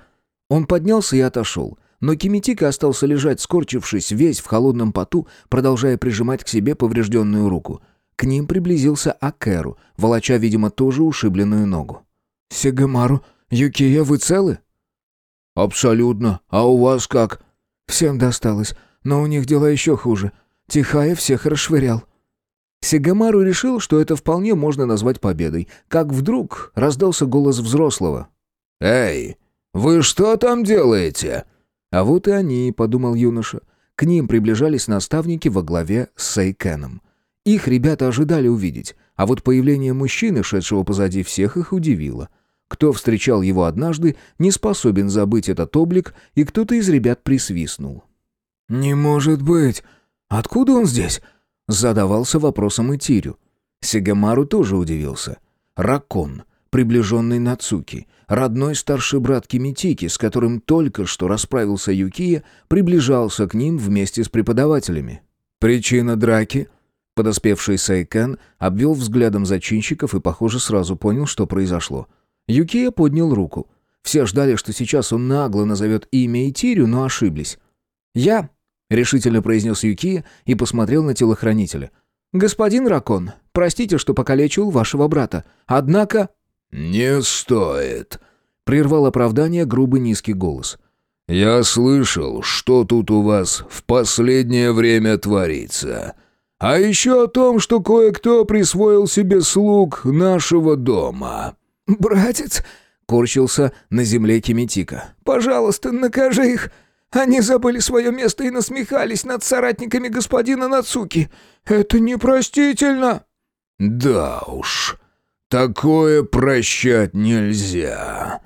E: Он поднялся и отошел. Но Кимитика остался лежать, скорчившись, весь в холодном поту, продолжая прижимать к себе поврежденную руку. К ним приблизился Акеру, волоча, видимо, тоже ушибленную ногу.
A: «Сегамару, Юкия, вы целы?»
C: «Абсолютно. А у вас как?»
A: «Всем досталось, но у них дела еще хуже. Тихая всех расшвырял».
E: Сигамару решил, что это вполне можно назвать победой, как вдруг раздался голос взрослого.
C: «Эй, вы что там делаете?»
E: «А вот и они», — подумал юноша. К ним приближались наставники во главе с Сейкеном. Их ребята ожидали увидеть, а вот появление мужчины, шедшего позади всех, их удивило. Кто встречал его однажды, не способен забыть этот облик, и кто-то из ребят присвистнул.
A: «Не может быть! Откуда он здесь?»
E: Задавался вопросом и Тирю. Сигамару тоже удивился. Ракон, приближенный Нацуки, родной старший брат Кимитики, с которым только что расправился Юкия, приближался к ним вместе с преподавателями. Причина драки? Подоспевший Сайкен обвел взглядом зачинщиков и, похоже, сразу понял, что произошло. Юкия поднял руку. Все ждали, что сейчас он нагло назовет имя Итирю, но ошиблись. «Я решительно произнес Юки и посмотрел на телохранителя. «Господин Ракон, простите, что покалечил вашего брата. Однако...»
C: «Не стоит», —
E: прервал оправдание грубый низкий голос.
C: «Я слышал, что тут у вас в последнее время творится. А еще о том, что кое-кто присвоил себе слуг нашего дома».
A: «Братец», — корчился на земле Кимитика, — «пожалуйста, накажи их. Они забыли свое место и насмехались над соратниками господина Нацуки. Это непростительно!»
C: «Да уж, такое прощать нельзя!»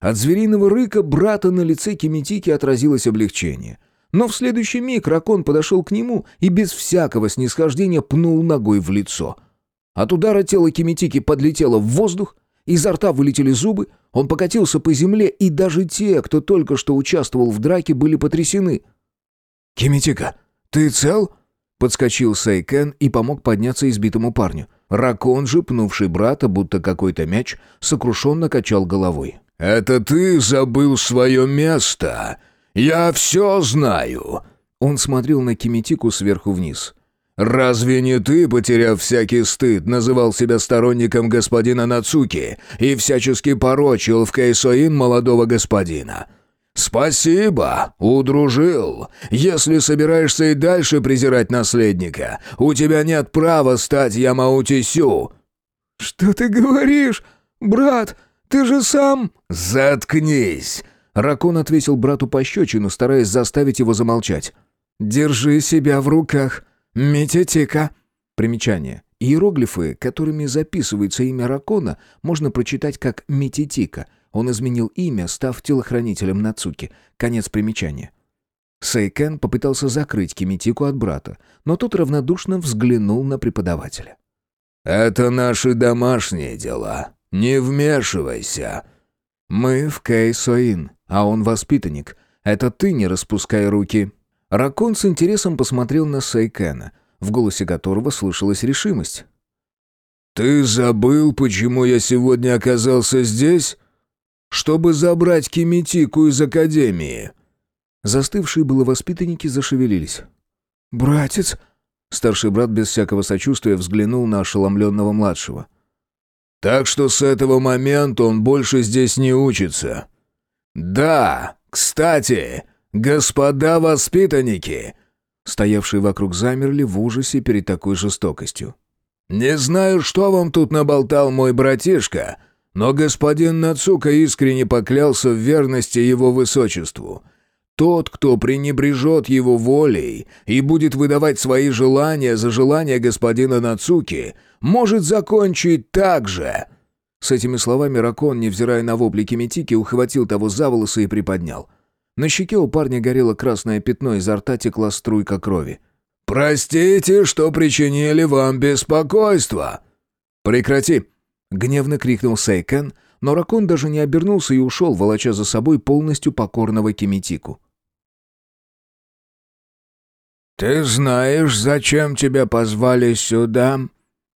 E: От звериного рыка брата на лице Кимитики отразилось облегчение. Но в следующий миг Ракон подошел к нему и без всякого снисхождения пнул ногой в лицо. От удара тело Кимитики подлетело в воздух, изо рта вылетели зубы, он покатился по земле, и даже те, кто только что участвовал в драке, были потрясены.
A: «Кимитика, ты цел?»
E: Подскочил Сайкен и помог подняться избитому парню. Ракон же, пнувший брата, будто какой-то мяч, сокрушенно качал головой.
C: «Это ты забыл свое место? Я все знаю!»
E: Он смотрел на Кимитику сверху вниз.
C: «Разве не ты, потеряв всякий стыд, называл себя сторонником господина Нацуки и всячески порочил в Кейсоин молодого господина?» «Спасибо, удружил. Если собираешься и дальше презирать наследника, у тебя нет права стать Ямаути Сю».
A: «Что ты говоришь? Брат, ты же сам...»
C: «Заткнись!»
E: Ракон отвесил брату пощечину, стараясь заставить его замолчать.
A: «Держи себя в руках. «Мететика».
E: Примечание. Иероглифы, которыми записывается имя Ракона, можно прочитать как «Мететика». Он изменил имя, став телохранителем Нацуки. Конец примечания. Сейкен попытался закрыть Кимитику от брата, но тот равнодушно взглянул на преподавателя.
C: «Это наши домашние дела. Не вмешивайся».
E: «Мы в Кейсоин, а он воспитанник. Это ты не распускай руки». Ракон с интересом посмотрел на Сайкена, в голосе которого слышалась решимость.
C: «Ты забыл, почему я сегодня оказался здесь? Чтобы забрать Кимитику из Академии».
E: Застывшие было воспитанники зашевелились.
A: «Братец!»
E: Старший брат без всякого сочувствия взглянул на ошеломленного младшего.
C: Так что с этого момента он больше здесь не учится. Да, кстати, господа воспитанники, стоявшие вокруг замерли в ужасе перед такой жестокостью. Не знаю, что вам тут наболтал мой братишка, но господин Нацука искренне поклялся в верности его высочеству. Тот, кто пренебрежет его волей и будет выдавать свои желания за желания господина Нацуки, может закончить так же». С этими словами Ракон, невзирая на вопли Кимитики, ухватил того за волосы и приподнял. На щеке у парня горело красное пятно, изо рта текла струйка крови. «Простите, что причинили вам беспокойство!» «Прекрати!» — гневно крикнул Сейкен, но Ракон даже не обернулся и ушел, волоча за собой полностью покорного Кимитику. «Ты знаешь, зачем тебя позвали сюда?»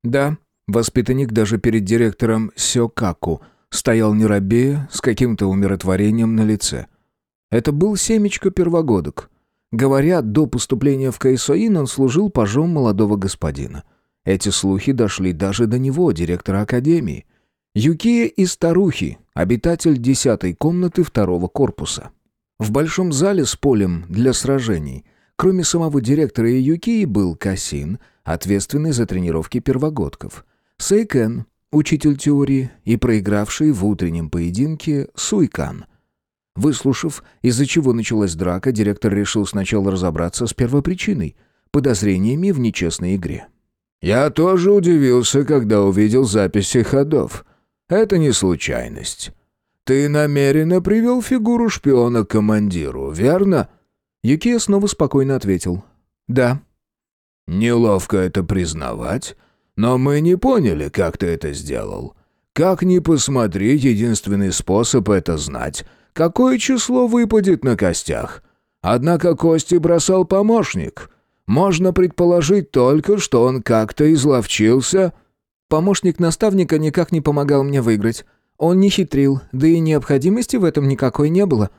C: «Да». Воспитанник даже перед директором Сёкаку стоял не робея, с каким-то умиротворением на лице. Это был семечко первогодок. Говорят, до поступления в Кайсоин он служил пажом молодого господина. Эти слухи дошли даже до него, директора академии. Юкия и старухи, обитатель десятой комнаты второго корпуса. В большом зале с полем для сражений, кроме самого директора и Юкии, был Касин — ответственный за тренировки первогодков, Сейкен, учитель теории и проигравший в утреннем поединке Суйкан. Выслушав, из-за чего началась драка, директор решил сначала разобраться с первопричиной – подозрениями в нечестной игре. «Я тоже удивился, когда увидел записи ходов. Это не случайность. Ты намеренно привел фигуру шпиона к командиру, верно?» Юкия снова спокойно ответил. «Да». «Неловко это признавать, но мы не поняли, как ты это сделал. Как ни посмотри, единственный способ это знать, какое число выпадет на костях. Однако кости бросал помощник. Можно предположить только, что он как-то изловчился». Помощник наставника никак не помогал мне выиграть. Он не хитрил, да и необходимости в этом никакой не было.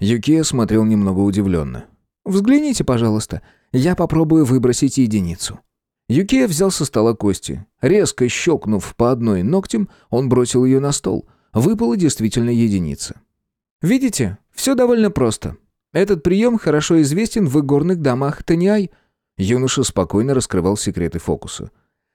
C: Юкия смотрел немного удивленно. «Взгляните, пожалуйста. Я попробую выбросить единицу». Юкия взял со стола кости. Резко щелкнув по одной ногтем, он бросил ее на стол. Выпала действительно единица. «Видите, все довольно просто. Этот прием хорошо известен в игорных домах Таниай». Юноша спокойно раскрывал секреты фокуса.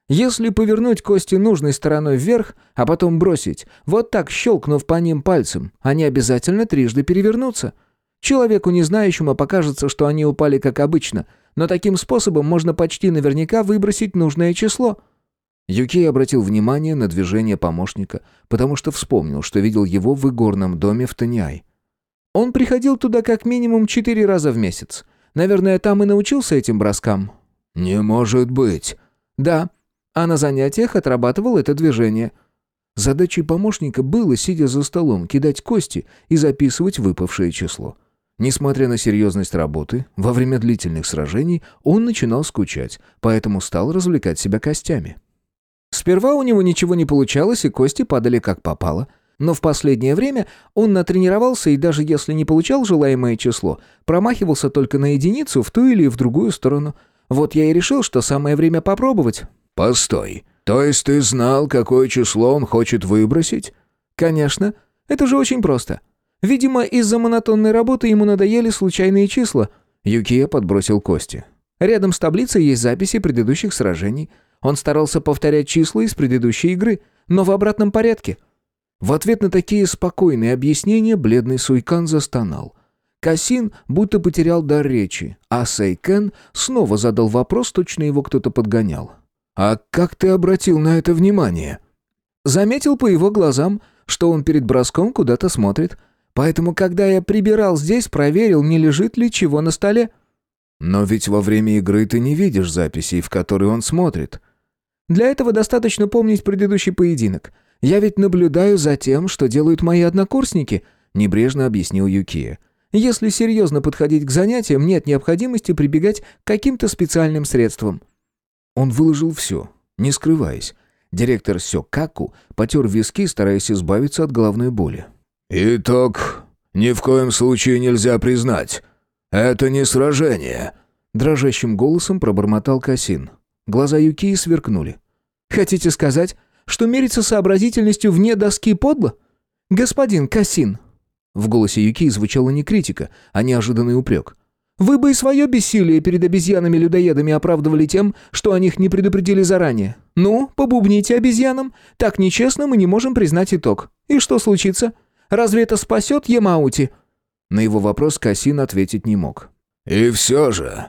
C: «Если повернуть кости нужной стороной вверх, а потом бросить, вот так щелкнув по ним пальцем, они обязательно трижды перевернутся». Человеку, не знающему, покажется, что они упали как обычно, но таким способом можно почти наверняка выбросить нужное число». Юкей обратил внимание на движение помощника, потому что вспомнил, что видел его в игорном доме в Таниай. Он приходил туда как минимум четыре раза в месяц. Наверное, там и научился этим броскам. «Не может быть!» «Да, а на занятиях отрабатывал это движение». Задачей помощника было, сидя за столом, кидать кости и записывать выпавшее число. Несмотря на серьезность работы, во время длительных сражений он начинал скучать, поэтому стал развлекать себя костями. Сперва у него ничего не получалось, и кости падали как попало. Но в последнее время он натренировался и даже если не получал желаемое число, промахивался только на единицу в ту или в другую сторону. Вот я и решил, что самое время попробовать. «Постой, то есть ты знал, какое число он хочет выбросить?»
D: «Конечно. Это же очень просто. Видимо, из-за монотонной работы ему надоели случайные числа. Юкия подбросил кости. Рядом с таблицей есть записи предыдущих сражений. Он старался повторять числа из предыдущей игры, но в обратном порядке. В ответ на такие спокойные объяснения бледный Суйкан застонал. Касин будто потерял дар речи, а Сейкен снова задал вопрос, точно его кто-то подгонял. «А как ты обратил на это внимание?» Заметил по его глазам, что он перед броском куда-то смотрит – Поэтому, когда я прибирал здесь, проверил, не лежит ли чего на столе.
C: Но ведь во время игры ты не видишь записей, в которые он смотрит.
D: Для этого достаточно помнить предыдущий поединок. Я ведь наблюдаю за тем, что делают мои однокурсники, небрежно объяснил Юкия. Если серьезно подходить к занятиям, нет необходимости прибегать к каким-то специальным средствам.
B: Он выложил все, не скрываясь. Директор Сёкаку потер виски, стараясь избавиться от головной боли.
C: «Итог ни в коем случае нельзя признать. Это не сражение», —
B: дрожащим голосом пробормотал Касин. Глаза Юкии сверкнули.
D: «Хотите сказать, что мериться сообразительностью вне доски подло? Господин Касин!» В голосе Юки звучала не критика, а неожиданный упрек. «Вы бы и свое бессилие перед обезьянами-людоедами оправдывали тем, что о них не предупредили заранее. Ну, побубните обезьянам. Так нечестно мы не можем признать итог. И что случится? Разве это спасет Ямаути?» На его вопрос Касин ответить не мог.
C: «И все же,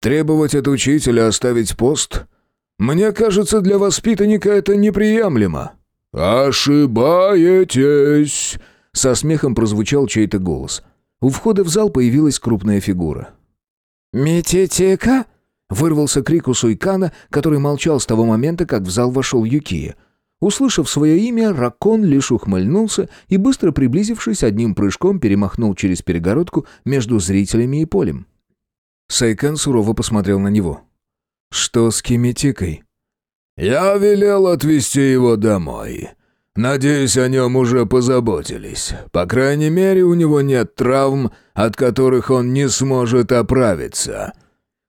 C: требовать от учителя оставить пост? Мне кажется, для воспитанника это неприемлемо». «Ошибаетесь!»
D: Со смехом прозвучал чей-то голос. У входа в зал появилась крупная фигура.
E: «Мититека?» — вырвался крик у Суйкана, который молчал с того момента, как в зал вошел Юкия. Услышав свое имя, Ракон лишь ухмыльнулся и, быстро приблизившись, одним прыжком перемахнул через перегородку между зрителями и полем.
B: Сайкан сурово посмотрел на него. «Что с Кимитикой?»
C: «Я велел отвезти его домой. Надеюсь, о нем уже позаботились. По крайней мере, у него нет травм, от которых он не сможет оправиться».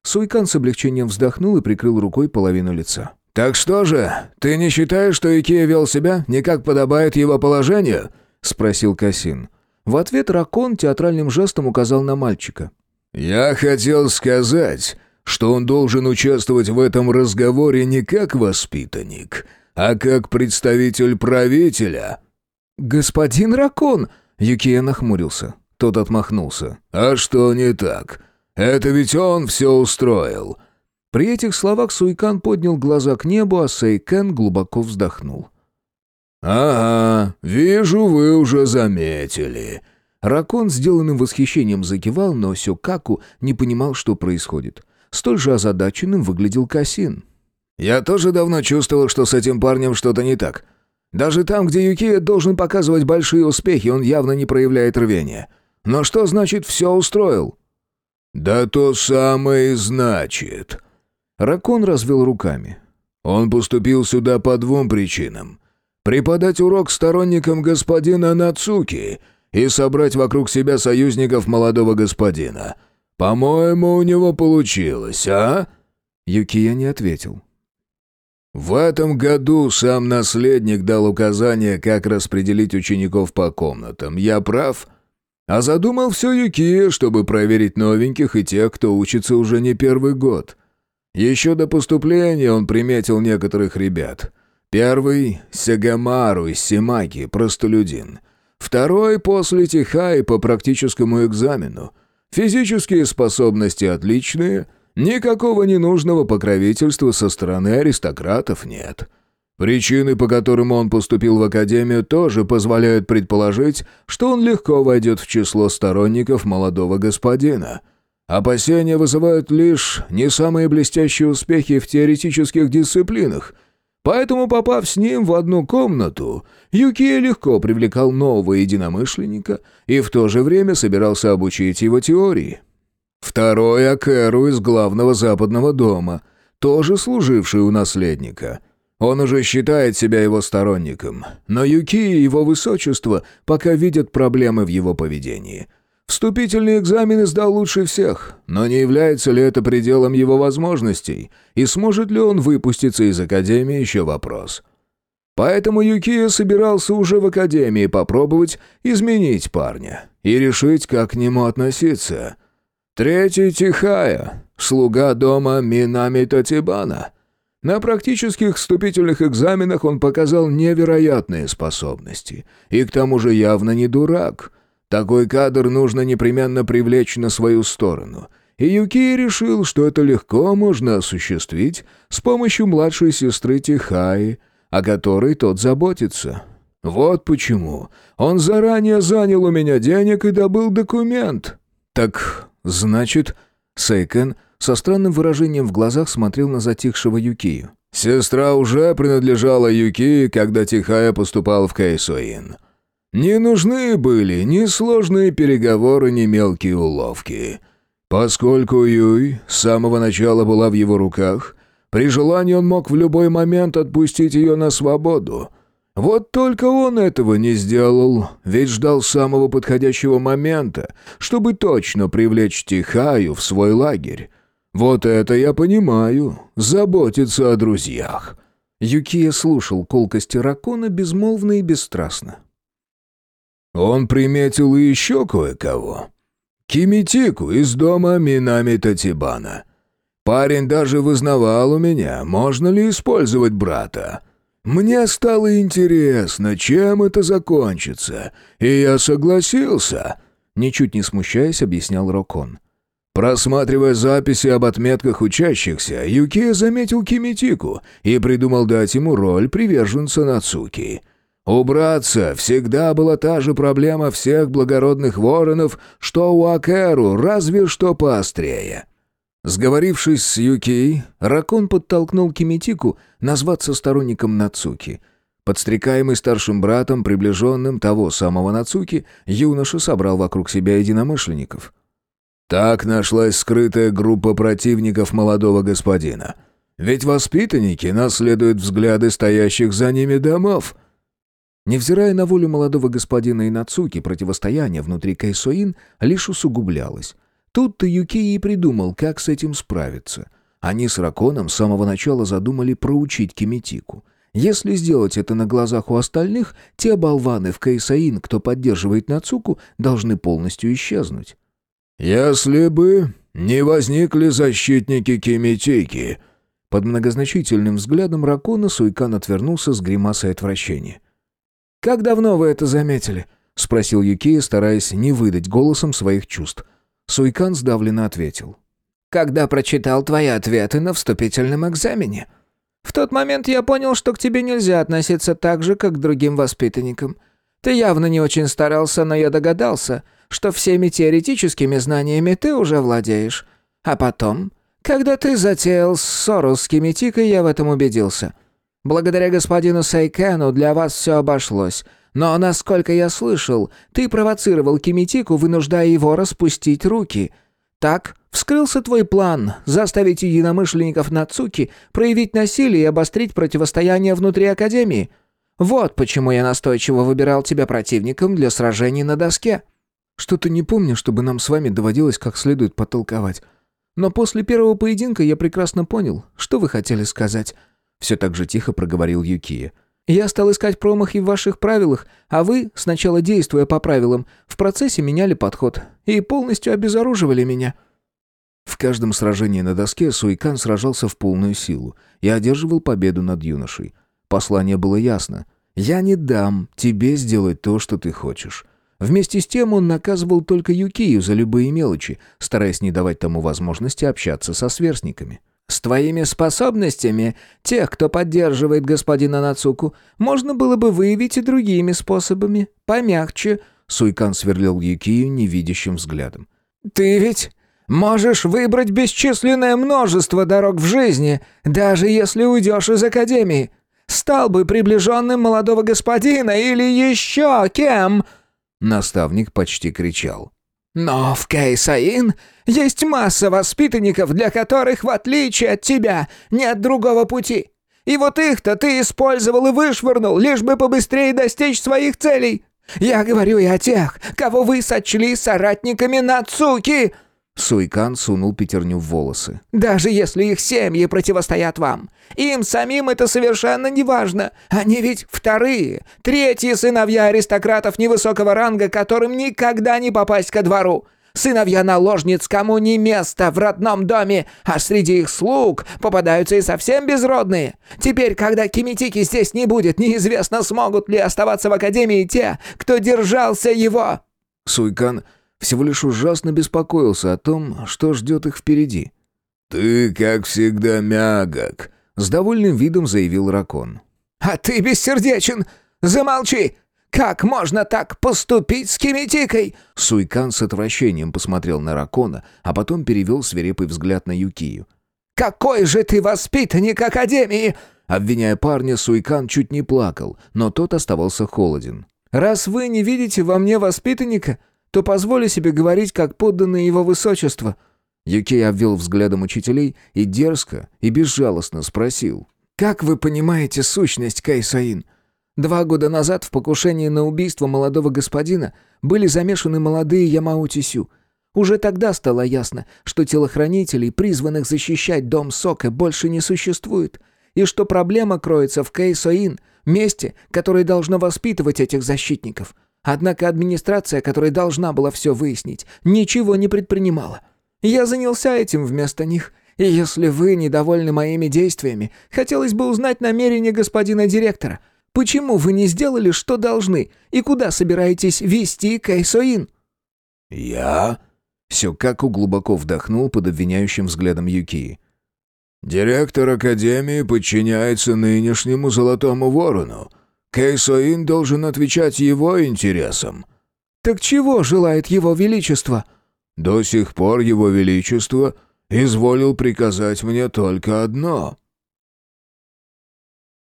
D: Суйкан с облегчением вздохнул и прикрыл рукой половину лица.
C: «Так что же, ты не считаешь, что Икея вел себя не как подобает его положению?» — спросил Касин.
D: В ответ Ракон театральным жестом указал на мальчика.
C: «Я хотел сказать, что он должен участвовать в этом разговоре не как воспитанник, а как представитель правителя».
D: «Господин Ракон!» — Юкия нахмурился.
B: Тот отмахнулся.
C: «А что не так? Это ведь он все устроил».
D: При этих словах Суйкан поднял глаза к небу, а Сейкен глубоко вздохнул.
C: «Ага, вижу, вы уже заметили».
D: Ракон сделанным восхищением закивал, но Сёкаку не понимал, что происходит. Столь же озадаченным выглядел Касин.
C: «Я тоже давно чувствовал, что с этим парнем что-то не так. Даже там, где Юкия должен показывать большие успехи, он явно не проявляет рвения. Но что значит «все устроил»?» «Да то самое и значит».
D: Ракон развел руками.
C: «Он поступил сюда по двум причинам. Преподать урок сторонникам господина Нацуки и собрать вокруг себя союзников молодого господина. По-моему, у него получилось, а?»
D: Юкия не ответил.
C: В этом году сам наследник дал указание, как распределить учеников по комнатам. Я прав? А задумал все Юкия, чтобы проверить новеньких и тех, кто учится уже не первый год. Еще до поступления он приметил некоторых ребят. Первый — Сагамару из Симаки, простолюдин. Второй — после Тихай по практическому экзамену. Физические способности отличные — Никакого ненужного покровительства со стороны аристократов нет. Причины, по которым он поступил в академию, тоже позволяют предположить, что он легко войдет в число сторонников молодого господина. Опасения вызывают лишь не самые блестящие успехи в теоретических дисциплинах. Поэтому, попав с ним в одну комнату, Юкия легко привлекал нового единомышленника и в то же время собирался обучить его теории. Второй Акэру из главного западного дома, тоже служивший у наследника. Он уже считает себя его сторонником, но Юки и его высочество пока видят проблемы в его поведении. Вступительные экзамены сдал лучше всех, но не является ли это пределом его возможностей, и сможет ли он выпуститься из академии, еще вопрос. Поэтому Юкия собирался уже в академии попробовать изменить парня и решить, как к нему относиться – Третий Тихая, слуга дома Минами Татибана. На практических вступительных экзаменах он показал невероятные способности. И к тому же явно не дурак. Такой кадр нужно непременно привлечь на свою сторону. И Юки решил, что это легко можно осуществить с помощью младшей сестры Тихаи, о которой тот заботится. Вот почему он заранее занял у меня денег и добыл документ. Так «Значит...» Сейкен со странным выражением в глазах смотрел на затихшего Юкию. «Сестра уже принадлежала Юки, когда Тихая поступал в Кайсоин. Не нужны были ни сложные переговоры, ни мелкие уловки. Поскольку Юй с самого начала была в его руках, при желании он мог в любой момент отпустить ее на свободу». Вот только он этого не сделал, ведь ждал самого подходящего момента, чтобы точно привлечь Тихаю в свой лагерь. Вот это я понимаю, заботиться о друзьях.
B: Юкия слушал колкости Ракона безмолвно и бесстрастно.
C: «Он приметил еще кое-кого. Кимитику из дома Минами Татибана. Парень даже вызнавал у меня, можно ли использовать брата. Мне стало интересно, чем это закончится, и я согласился», — ничуть не смущаясь, объяснял Рокон. Просматривая записи об отметках учащихся, Юкия заметил Кимитику и придумал дать ему роль приверженца Нацуки. У братца всегда была та же проблема всех благородных воронов, что у Акеру, разве что поострее. Сговорившись с Юкией, Ракон подтолкнул Кимитику назваться сторонником Нацуки. Подстрекаемый старшим братом, приближенным того самого Нацуки, юноша собрал вокруг себя единомышленников. Так нашлась скрытая группа противников молодого господина. Ведь воспитанники наследуют взгляды стоящих за ними домов. Невзирая на волю молодого господина Инацуки, противостояние внутри Кайсоин лишь усугублялось. Тут-то Юкии и придумал, как с этим справиться. Они с Раконом с самого начала задумали проучить Кимитику. Если сделать это на глазах у остальных, те болваны в Кайсаин, кто поддерживает Нацуку, должны полностью исчезнуть. «Если бы не возникли защитники Кимитики...»
B: Под многозначительным взглядом Ракона Суйкан отвернулся с гримасой отвращения.
A: «Как давно вы это заметили?» — спросил Юкия, стараясь не выдать голосом своих чувств.
B: Суйкан сдавленно ответил.
E: «Когда прочитал твои ответы на вступительном экзамене. В тот момент я понял, что к тебе нельзя относиться так же, как к другим воспитанникам. Ты явно не очень старался, но я догадался, что всеми теоретическими знаниями ты уже владеешь. А потом, когда ты затеял ссору с Кимитикой, я в этом убедился. Благодаря господину Сайкену для вас все обошлось. Но, насколько я слышал, ты провоцировал Кимитику, вынуждая его распустить руки. Так вскрылся твой план заставить единомышленников Нацуки проявить насилие и обострить противостояние внутри Академии. Вот почему я настойчиво выбирал тебя противником для сражений на доске».
A: Что-то не помню, чтобы нам с вами доводилось как следует потолковать. Но после первого поединка я прекрасно понял, что вы хотели сказать. Все так же тихо проговорил Юкия. Я стал искать промахи в ваших правилах, а вы, сначала действуя по правилам, в процессе меняли подход и полностью обезоруживали меня.
B: В каждом сражении на доске Суикан сражался в полную силу и одерживал победу над юношей. Послание было ясно. «Я не дам тебе сделать то, что ты хочешь. Вместе с тем он наказывал только Юкию за любые мелочи, стараясь не давать тому возможности общаться со сверстниками.
E: «С твоими способностями, тех, кто поддерживает господина Нацуку, можно было бы выявить и другими способами, помягче»,
B: Суйкан сверлил Юкию невидящим взглядом.
E: «Ты ведь можешь выбрать бесчисленное множество дорог в жизни, даже если уйдешь из Академии. Стал бы приближенным молодого господина или еще кем!»
B: Наставник почти кричал.
E: «Но в Кейсаин есть масса воспитанников, для которых, в отличие от тебя, нет другого пути. И вот их-то ты использовал и вышвырнул, лишь бы побыстрее достичь своих целей. Я говорю и о тех, кого вы сочли соратниками Нацуки!»
B: Суйкан сунул пятерню в волосы.
E: «Даже если их семьи противостоят вам, им самим это совершенно не важно. Они ведь вторые, третьи сыновья аристократов невысокого ранга, которым никогда не попасть ко двору. Сыновья наложниц, кому не место в родном доме, а среди их слуг попадаются и совсем безродные. Теперь, когда Кимитики здесь не будет, неизвестно, смогут ли оставаться в Академии те, кто держался его».
B: Суйкан всего лишь ужасно беспокоился о том, что ждет их впереди.
C: «Ты, как всегда, мягок», —
B: с довольным видом заявил Ракон.
E: «А ты бессердечен! Замолчи! Как можно так поступить с Кимитикой?»
B: Суйкан с отвращением посмотрел на Ракона, а потом перевел свирепый взгляд на Юкию.
E: «Какой же ты воспитанник Академии!»
B: Обвиняя парня, Суйкан чуть не плакал, но тот оставался холоден.
A: «Раз вы не видите во мне воспитанника, то позволю себе говорить как подданное его высочество».
B: Юкей обвел взглядом учителей и дерзко и безжалостно спросил.
A: «Как вы понимаете сущность Кайсаин? Два года назад в покушении на убийство молодого господина были замешаны молодые Ямаутисю. Уже тогда стало ясно, что телохранителей, призванных защищать дом Сока, больше не существует.
E: и что проблема кроется в Кейсоин, месте, которое должно воспитывать этих защитников. Однако администрация, которая должна была все выяснить, ничего не предпринимала. Я занялся этим вместо них. И если вы недовольны моими действиями, хотелось бы узнать намерения господина директора. Почему вы не сделали, что должны, и куда собираетесь вести Кейсоин?»
B: «Я?» Сёкаку глубоко вдохнул под обвиняющим взглядом Юки. «Директор Академии подчиняется нынешнему Золотому Ворону. Кейсоин должен отвечать его интересам».
E: «Так чего желает его величество?»
B: «До сих пор его величество изволил приказать мне только одно».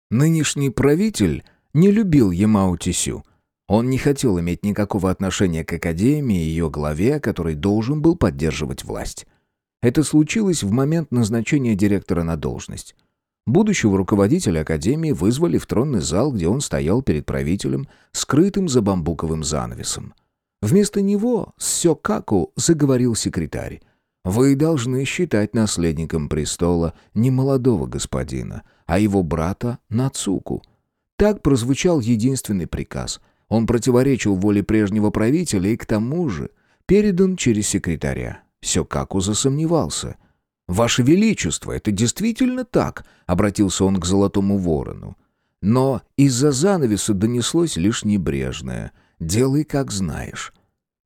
D: Нынешний правитель не любил Ямао Тисю. Он не хотел иметь никакого отношения к Академии и ее главе, который должен был поддерживать власть. Это случилось в момент назначения директора на должность. Будущего руководителя Академии вызвали в тронный зал, где он стоял перед правителем, скрытым за бамбуковым занавесом. Вместо него Сёкаку заговорил секретарь. «Вы должны считать наследником престола не молодого господина, а его брата Нацуку». Так прозвучал единственный приказ. Он противоречил воле прежнего правителя и к тому же передан через секретаря. Сёкаку засомневался. «Ваше Величество, это действительно так?» — обратился он к Золотому Ворону. Но из-за занавеса донеслось лишь небрежное «делай, как знаешь».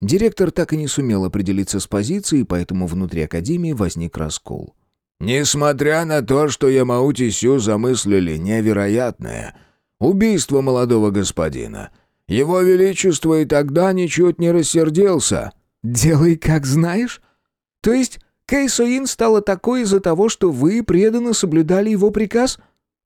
D: Директор так и не сумел определиться с позицией, поэтому внутри Академии возник раскол.
B: «Несмотря на то, что Ямаути Сю замыслили невероятное, убийство молодого господина, его Величество и тогда ничуть не рассердился».
E: «Делай, как знаешь?» То есть Кейсоин стала такой из-за того, что вы преданно соблюдали его приказ?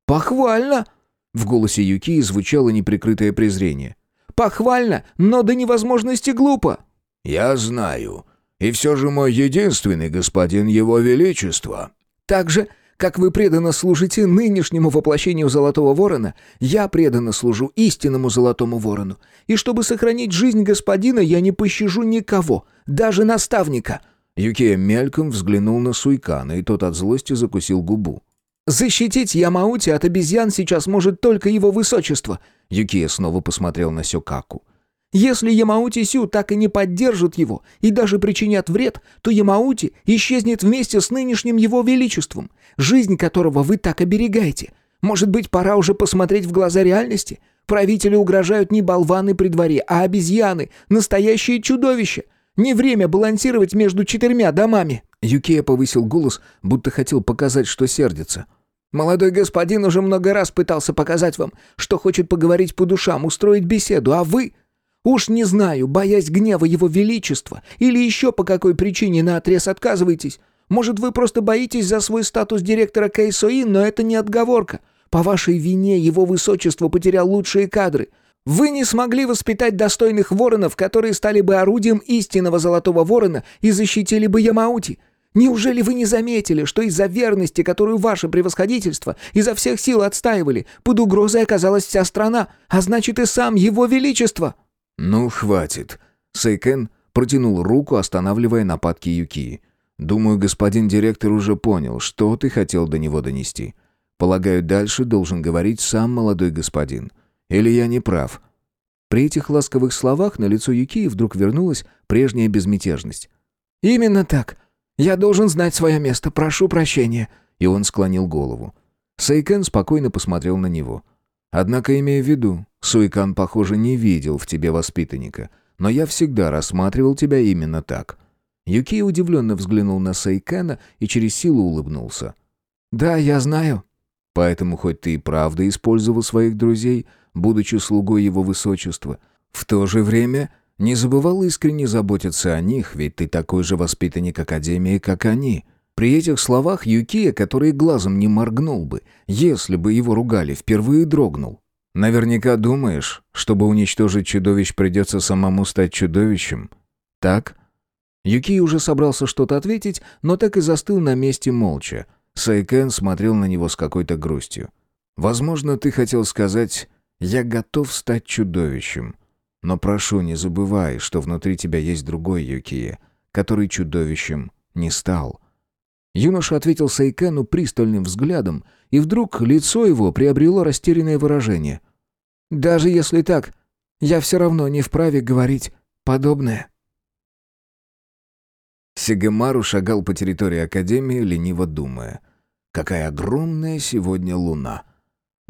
E: Похвально!» В голосе Юки звучало неприкрытое презрение. «Похвально, но до невозможности глупо!»
B: «Я знаю. И все же мой единственный господин Его Величество».
E: «Так же, как вы преданно служите нынешнему воплощению Золотого Ворона, я преданно служу истинному Золотому Ворону. И чтобы сохранить жизнь господина, я не пощажу никого, даже наставника».
D: Юкия мельком взглянул на Суйкана, и тот от злости закусил губу.
E: «Защитить Ямаути от обезьян сейчас может только его высочество!»
D: Юкия снова посмотрел на Сёкаку.
E: «Если Ямаути Сю так и не поддержат его и даже причинят вред, то Ямаути исчезнет вместе с нынешним его величеством, жизнь которого вы так оберегаете. Может быть, пора уже посмотреть в глаза реальности? Правители угрожают не болваны при дворе, а обезьяны, настоящие чудовища. Не время балансировать между четырьмя домами!»
D: Юкия повысил голос, будто хотел показать, что сердится.
E: «Молодой господин уже много раз пытался показать вам, что хочет поговорить по душам, устроить беседу, а вы...» «Уж не знаю, боясь гнева его величества, или еще по какой причине наотрез отказываетесь. Может, вы просто боитесь за свой статус директора Кейсоин, но это не отговорка. По вашей вине его высочество потерял лучшие кадры. Вы не смогли воспитать достойных воронов, которые стали бы орудием истинного золотого ворона и защитили бы Ямаути. Неужели вы не заметили, что из-за верности, которую ваше превосходительство изо всех сил отстаивали, под угрозой оказалась вся страна, а значит и сам его величество?»
D: «Ну, хватит». Сейкен протянул руку, останавливая нападки Юки. «Думаю, господин директор уже понял, что ты хотел до него донести. Полагаю, дальше должен говорить сам молодой господин. Или я не прав?» При этих ласковых словах на лицо Юкии вдруг вернулась прежняя безмятежность.
E: «Именно так. Я должен знать свое место. Прошу прощения».
D: И он склонил голову. Сайкен спокойно посмотрел на него. «Однако, имея в виду, Суйкан, похоже, не видел в тебе воспитанника, но я всегда рассматривал тебя именно так». Юки удивленно взглянул на Сайкена и через силу улыбнулся.
E: «Да, я знаю».
D: «Поэтому хоть ты и правда использовал своих друзей, будучи слугой его высочества. В то же время не забывал искренне заботиться о них, ведь ты такой же воспитанник Академии, как они. При этих словах Юкия, который глазом не моргнул бы, если бы его ругали, впервые дрогнул. Наверняка думаешь, чтобы уничтожить чудовищ, придется самому стать чудовищем. Так? Юки уже собрался что-то ответить, но так и застыл на месте молча. Сайкен смотрел на него с какой-то грустью. «Возможно, ты хотел сказать, я готов стать чудовищем. Но прошу, не забывай, что внутри тебя есть другой Юкия, который чудовищем не стал.
B: Юноша ответил Сайкену пристальным взглядом, и вдруг лицо его приобрело растерянное выражение.
A: «Даже если так, я все равно не вправе говорить подобное».
B: Сигемару шагал по территории Академии, лениво думая. «Какая огромная сегодня луна!»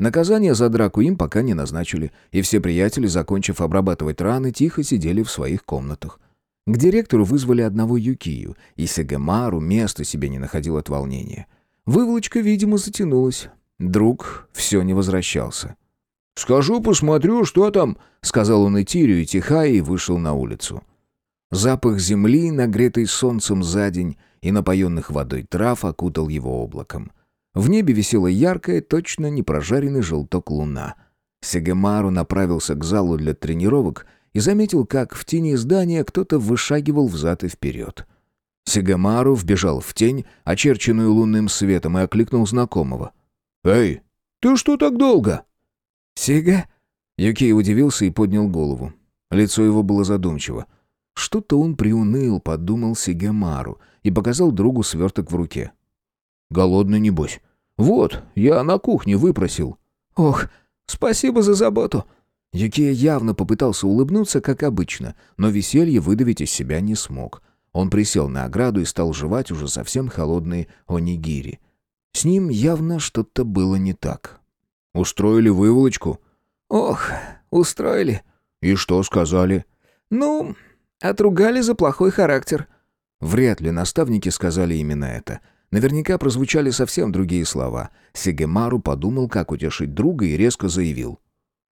B: Наказание за драку им пока не назначили, и все приятели, закончив обрабатывать раны, тихо сидели в своих комнатах. К директору вызвали одного Юкию, и Сегемару места себе не находил от волнения. Выволочка, видимо, затянулась. Друг все не возвращался.
C: «Скажу, посмотрю, что там», —
B: сказал он Этирию, тихо и вышел на улицу. Запах земли, нагретый солнцем за день, и напоенных водой трав окутал его облаком. В небе висела яркая, точно не прожаренный желток луна. Сегемару направился к залу для тренировок — и заметил, как в тени здания кто-то вышагивал взад и вперед. Сигамару вбежал в тень, очерченную лунным светом, и окликнул знакомого.
C: «Эй, ты что так долго?»
A: «Сига?»
B: Юкей удивился и поднял голову. Лицо его было задумчиво. Что-то он приуныл, подумал Сигамару, и показал другу сверток в руке.
C: «Голодный, небось. Вот, я на кухне выпросил».
A: «Ох, спасибо за заботу»,
B: Юкия явно попытался улыбнуться, как обычно, но веселье выдавить из себя не смог. Он присел на ограду и стал жевать уже совсем холодные онигири. С ним явно что-то было не так.
C: «Устроили выволочку?»
A: «Ох, устроили».
C: «И что сказали?»
A: «Ну, отругали за плохой характер».
B: Вряд ли наставники сказали именно это. Наверняка прозвучали совсем другие слова. Сегемару подумал, как утешить друга, и резко заявил.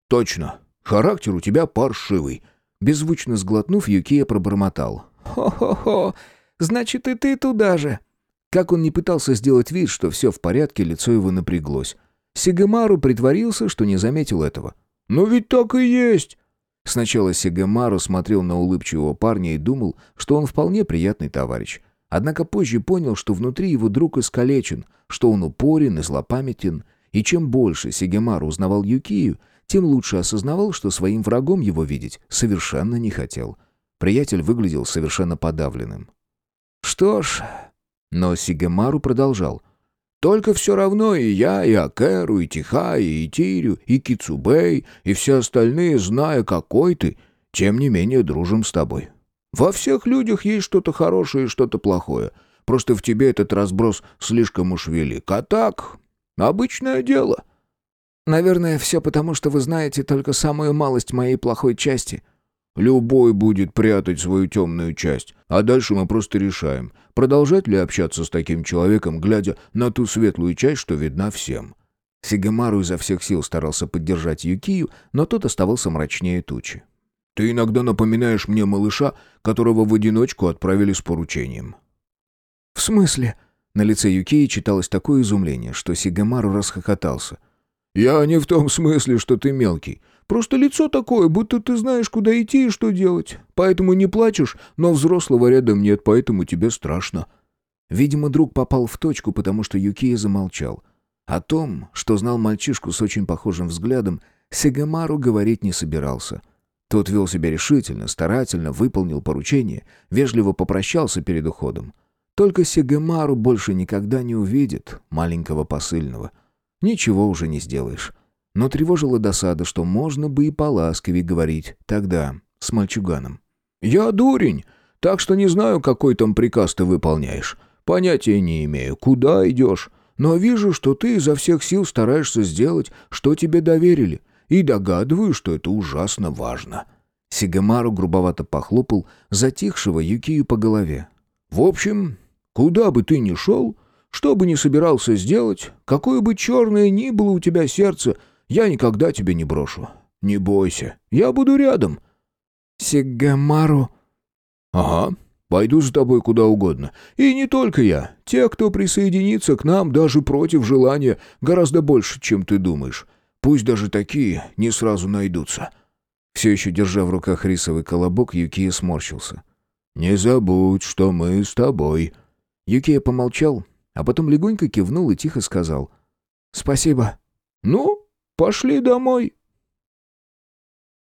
C: «Точно, Характер у тебя паршивый».
B: Беззвучно сглотнув, Юкия пробормотал.
A: «Хо-хо-хо, значит, и ты туда же».
B: Как он не пытался сделать вид, что все в порядке, лицо его напряглось. Сигемару притворился, что не заметил этого.
C: «Но ведь так и есть!»
B: Сначала Сигемару смотрел на улыбчивого парня и думал, что он вполне приятный товарищ. Однако позже понял, что внутри его друг искалечен, что он упорен и злопамятен, и чем больше Сигемару узнавал Юкию, тем лучше осознавал, что своим врагом его видеть совершенно не хотел. Приятель выглядел совершенно подавленным.
A: «Что ж...»
B: Но Сигемару продолжал.
C: «Только все равно и я, и Акеру, и Тихай, и Тирю, и Кицубей, и все остальные, зная, какой ты, тем не менее дружим с тобой. Во всех людях есть что-то хорошее и что-то плохое. Просто в тебе этот разброс слишком уж велик. А так, обычное дело».
A: Наверное, все потому, что вы знаете только самую малость моей плохой части».
C: «Любой будет прятать свою темную часть, а дальше мы просто решаем, продолжать ли общаться с таким человеком, глядя на ту светлую часть, что видна всем».
B: Сигемару изо всех сил старался поддержать Юкию, но тот оставался мрачнее тучи.
C: «Ты иногда напоминаешь мне малыша, которого в одиночку отправили с поручением».
A: «В смысле?»
B: На лице Юкии читалось такое изумление, что Сигемару расхохотался –
C: «Я не в том смысле, что ты мелкий. Просто лицо такое, будто ты знаешь, куда идти и что делать. Поэтому не плачешь, но взрослого рядом нет, поэтому тебе страшно».
B: Видимо, друг попал в точку, потому что Юкия замолчал. О том, что знал мальчишку с очень похожим взглядом, Сегамару говорить не собирался. Тот вел себя решительно, старательно, выполнил поручение, вежливо попрощался перед уходом. Только Сегамару больше никогда не увидит маленького посыльного — Ничего уже не сделаешь. Но тревожила досада, что можно бы и поласковее говорить тогда с мальчуганом.
C: «Я дурень, так что не знаю, какой там приказ ты выполняешь. Понятия не имею, куда идешь. Но вижу, что ты изо всех сил стараешься сделать, что тебе доверили, и догадываюсь, что это ужасно важно».
B: Сигамару грубовато похлопал затихшего Юкию по голове.
C: «В общем, куда бы ты ни шел, что бы ни собирался сделать, какое бы черное ни было у тебя сердце, я никогда тебя не брошу. Не бойся, я буду рядом».
A: «Сигамару...»
C: «Ага, пойду за тобой куда угодно. И не только я. Те, кто присоединится к нам даже против желания, гораздо больше, чем ты думаешь. Пусть даже такие не сразу найдутся».
B: Все еще держа в руках рисовый колобок, Юкия сморщился.
C: «Не забудь, что мы с тобой».
B: Юкия помолчал, а потом легонько кивнул и тихо сказал «Спасибо».
C: «Ну, пошли домой».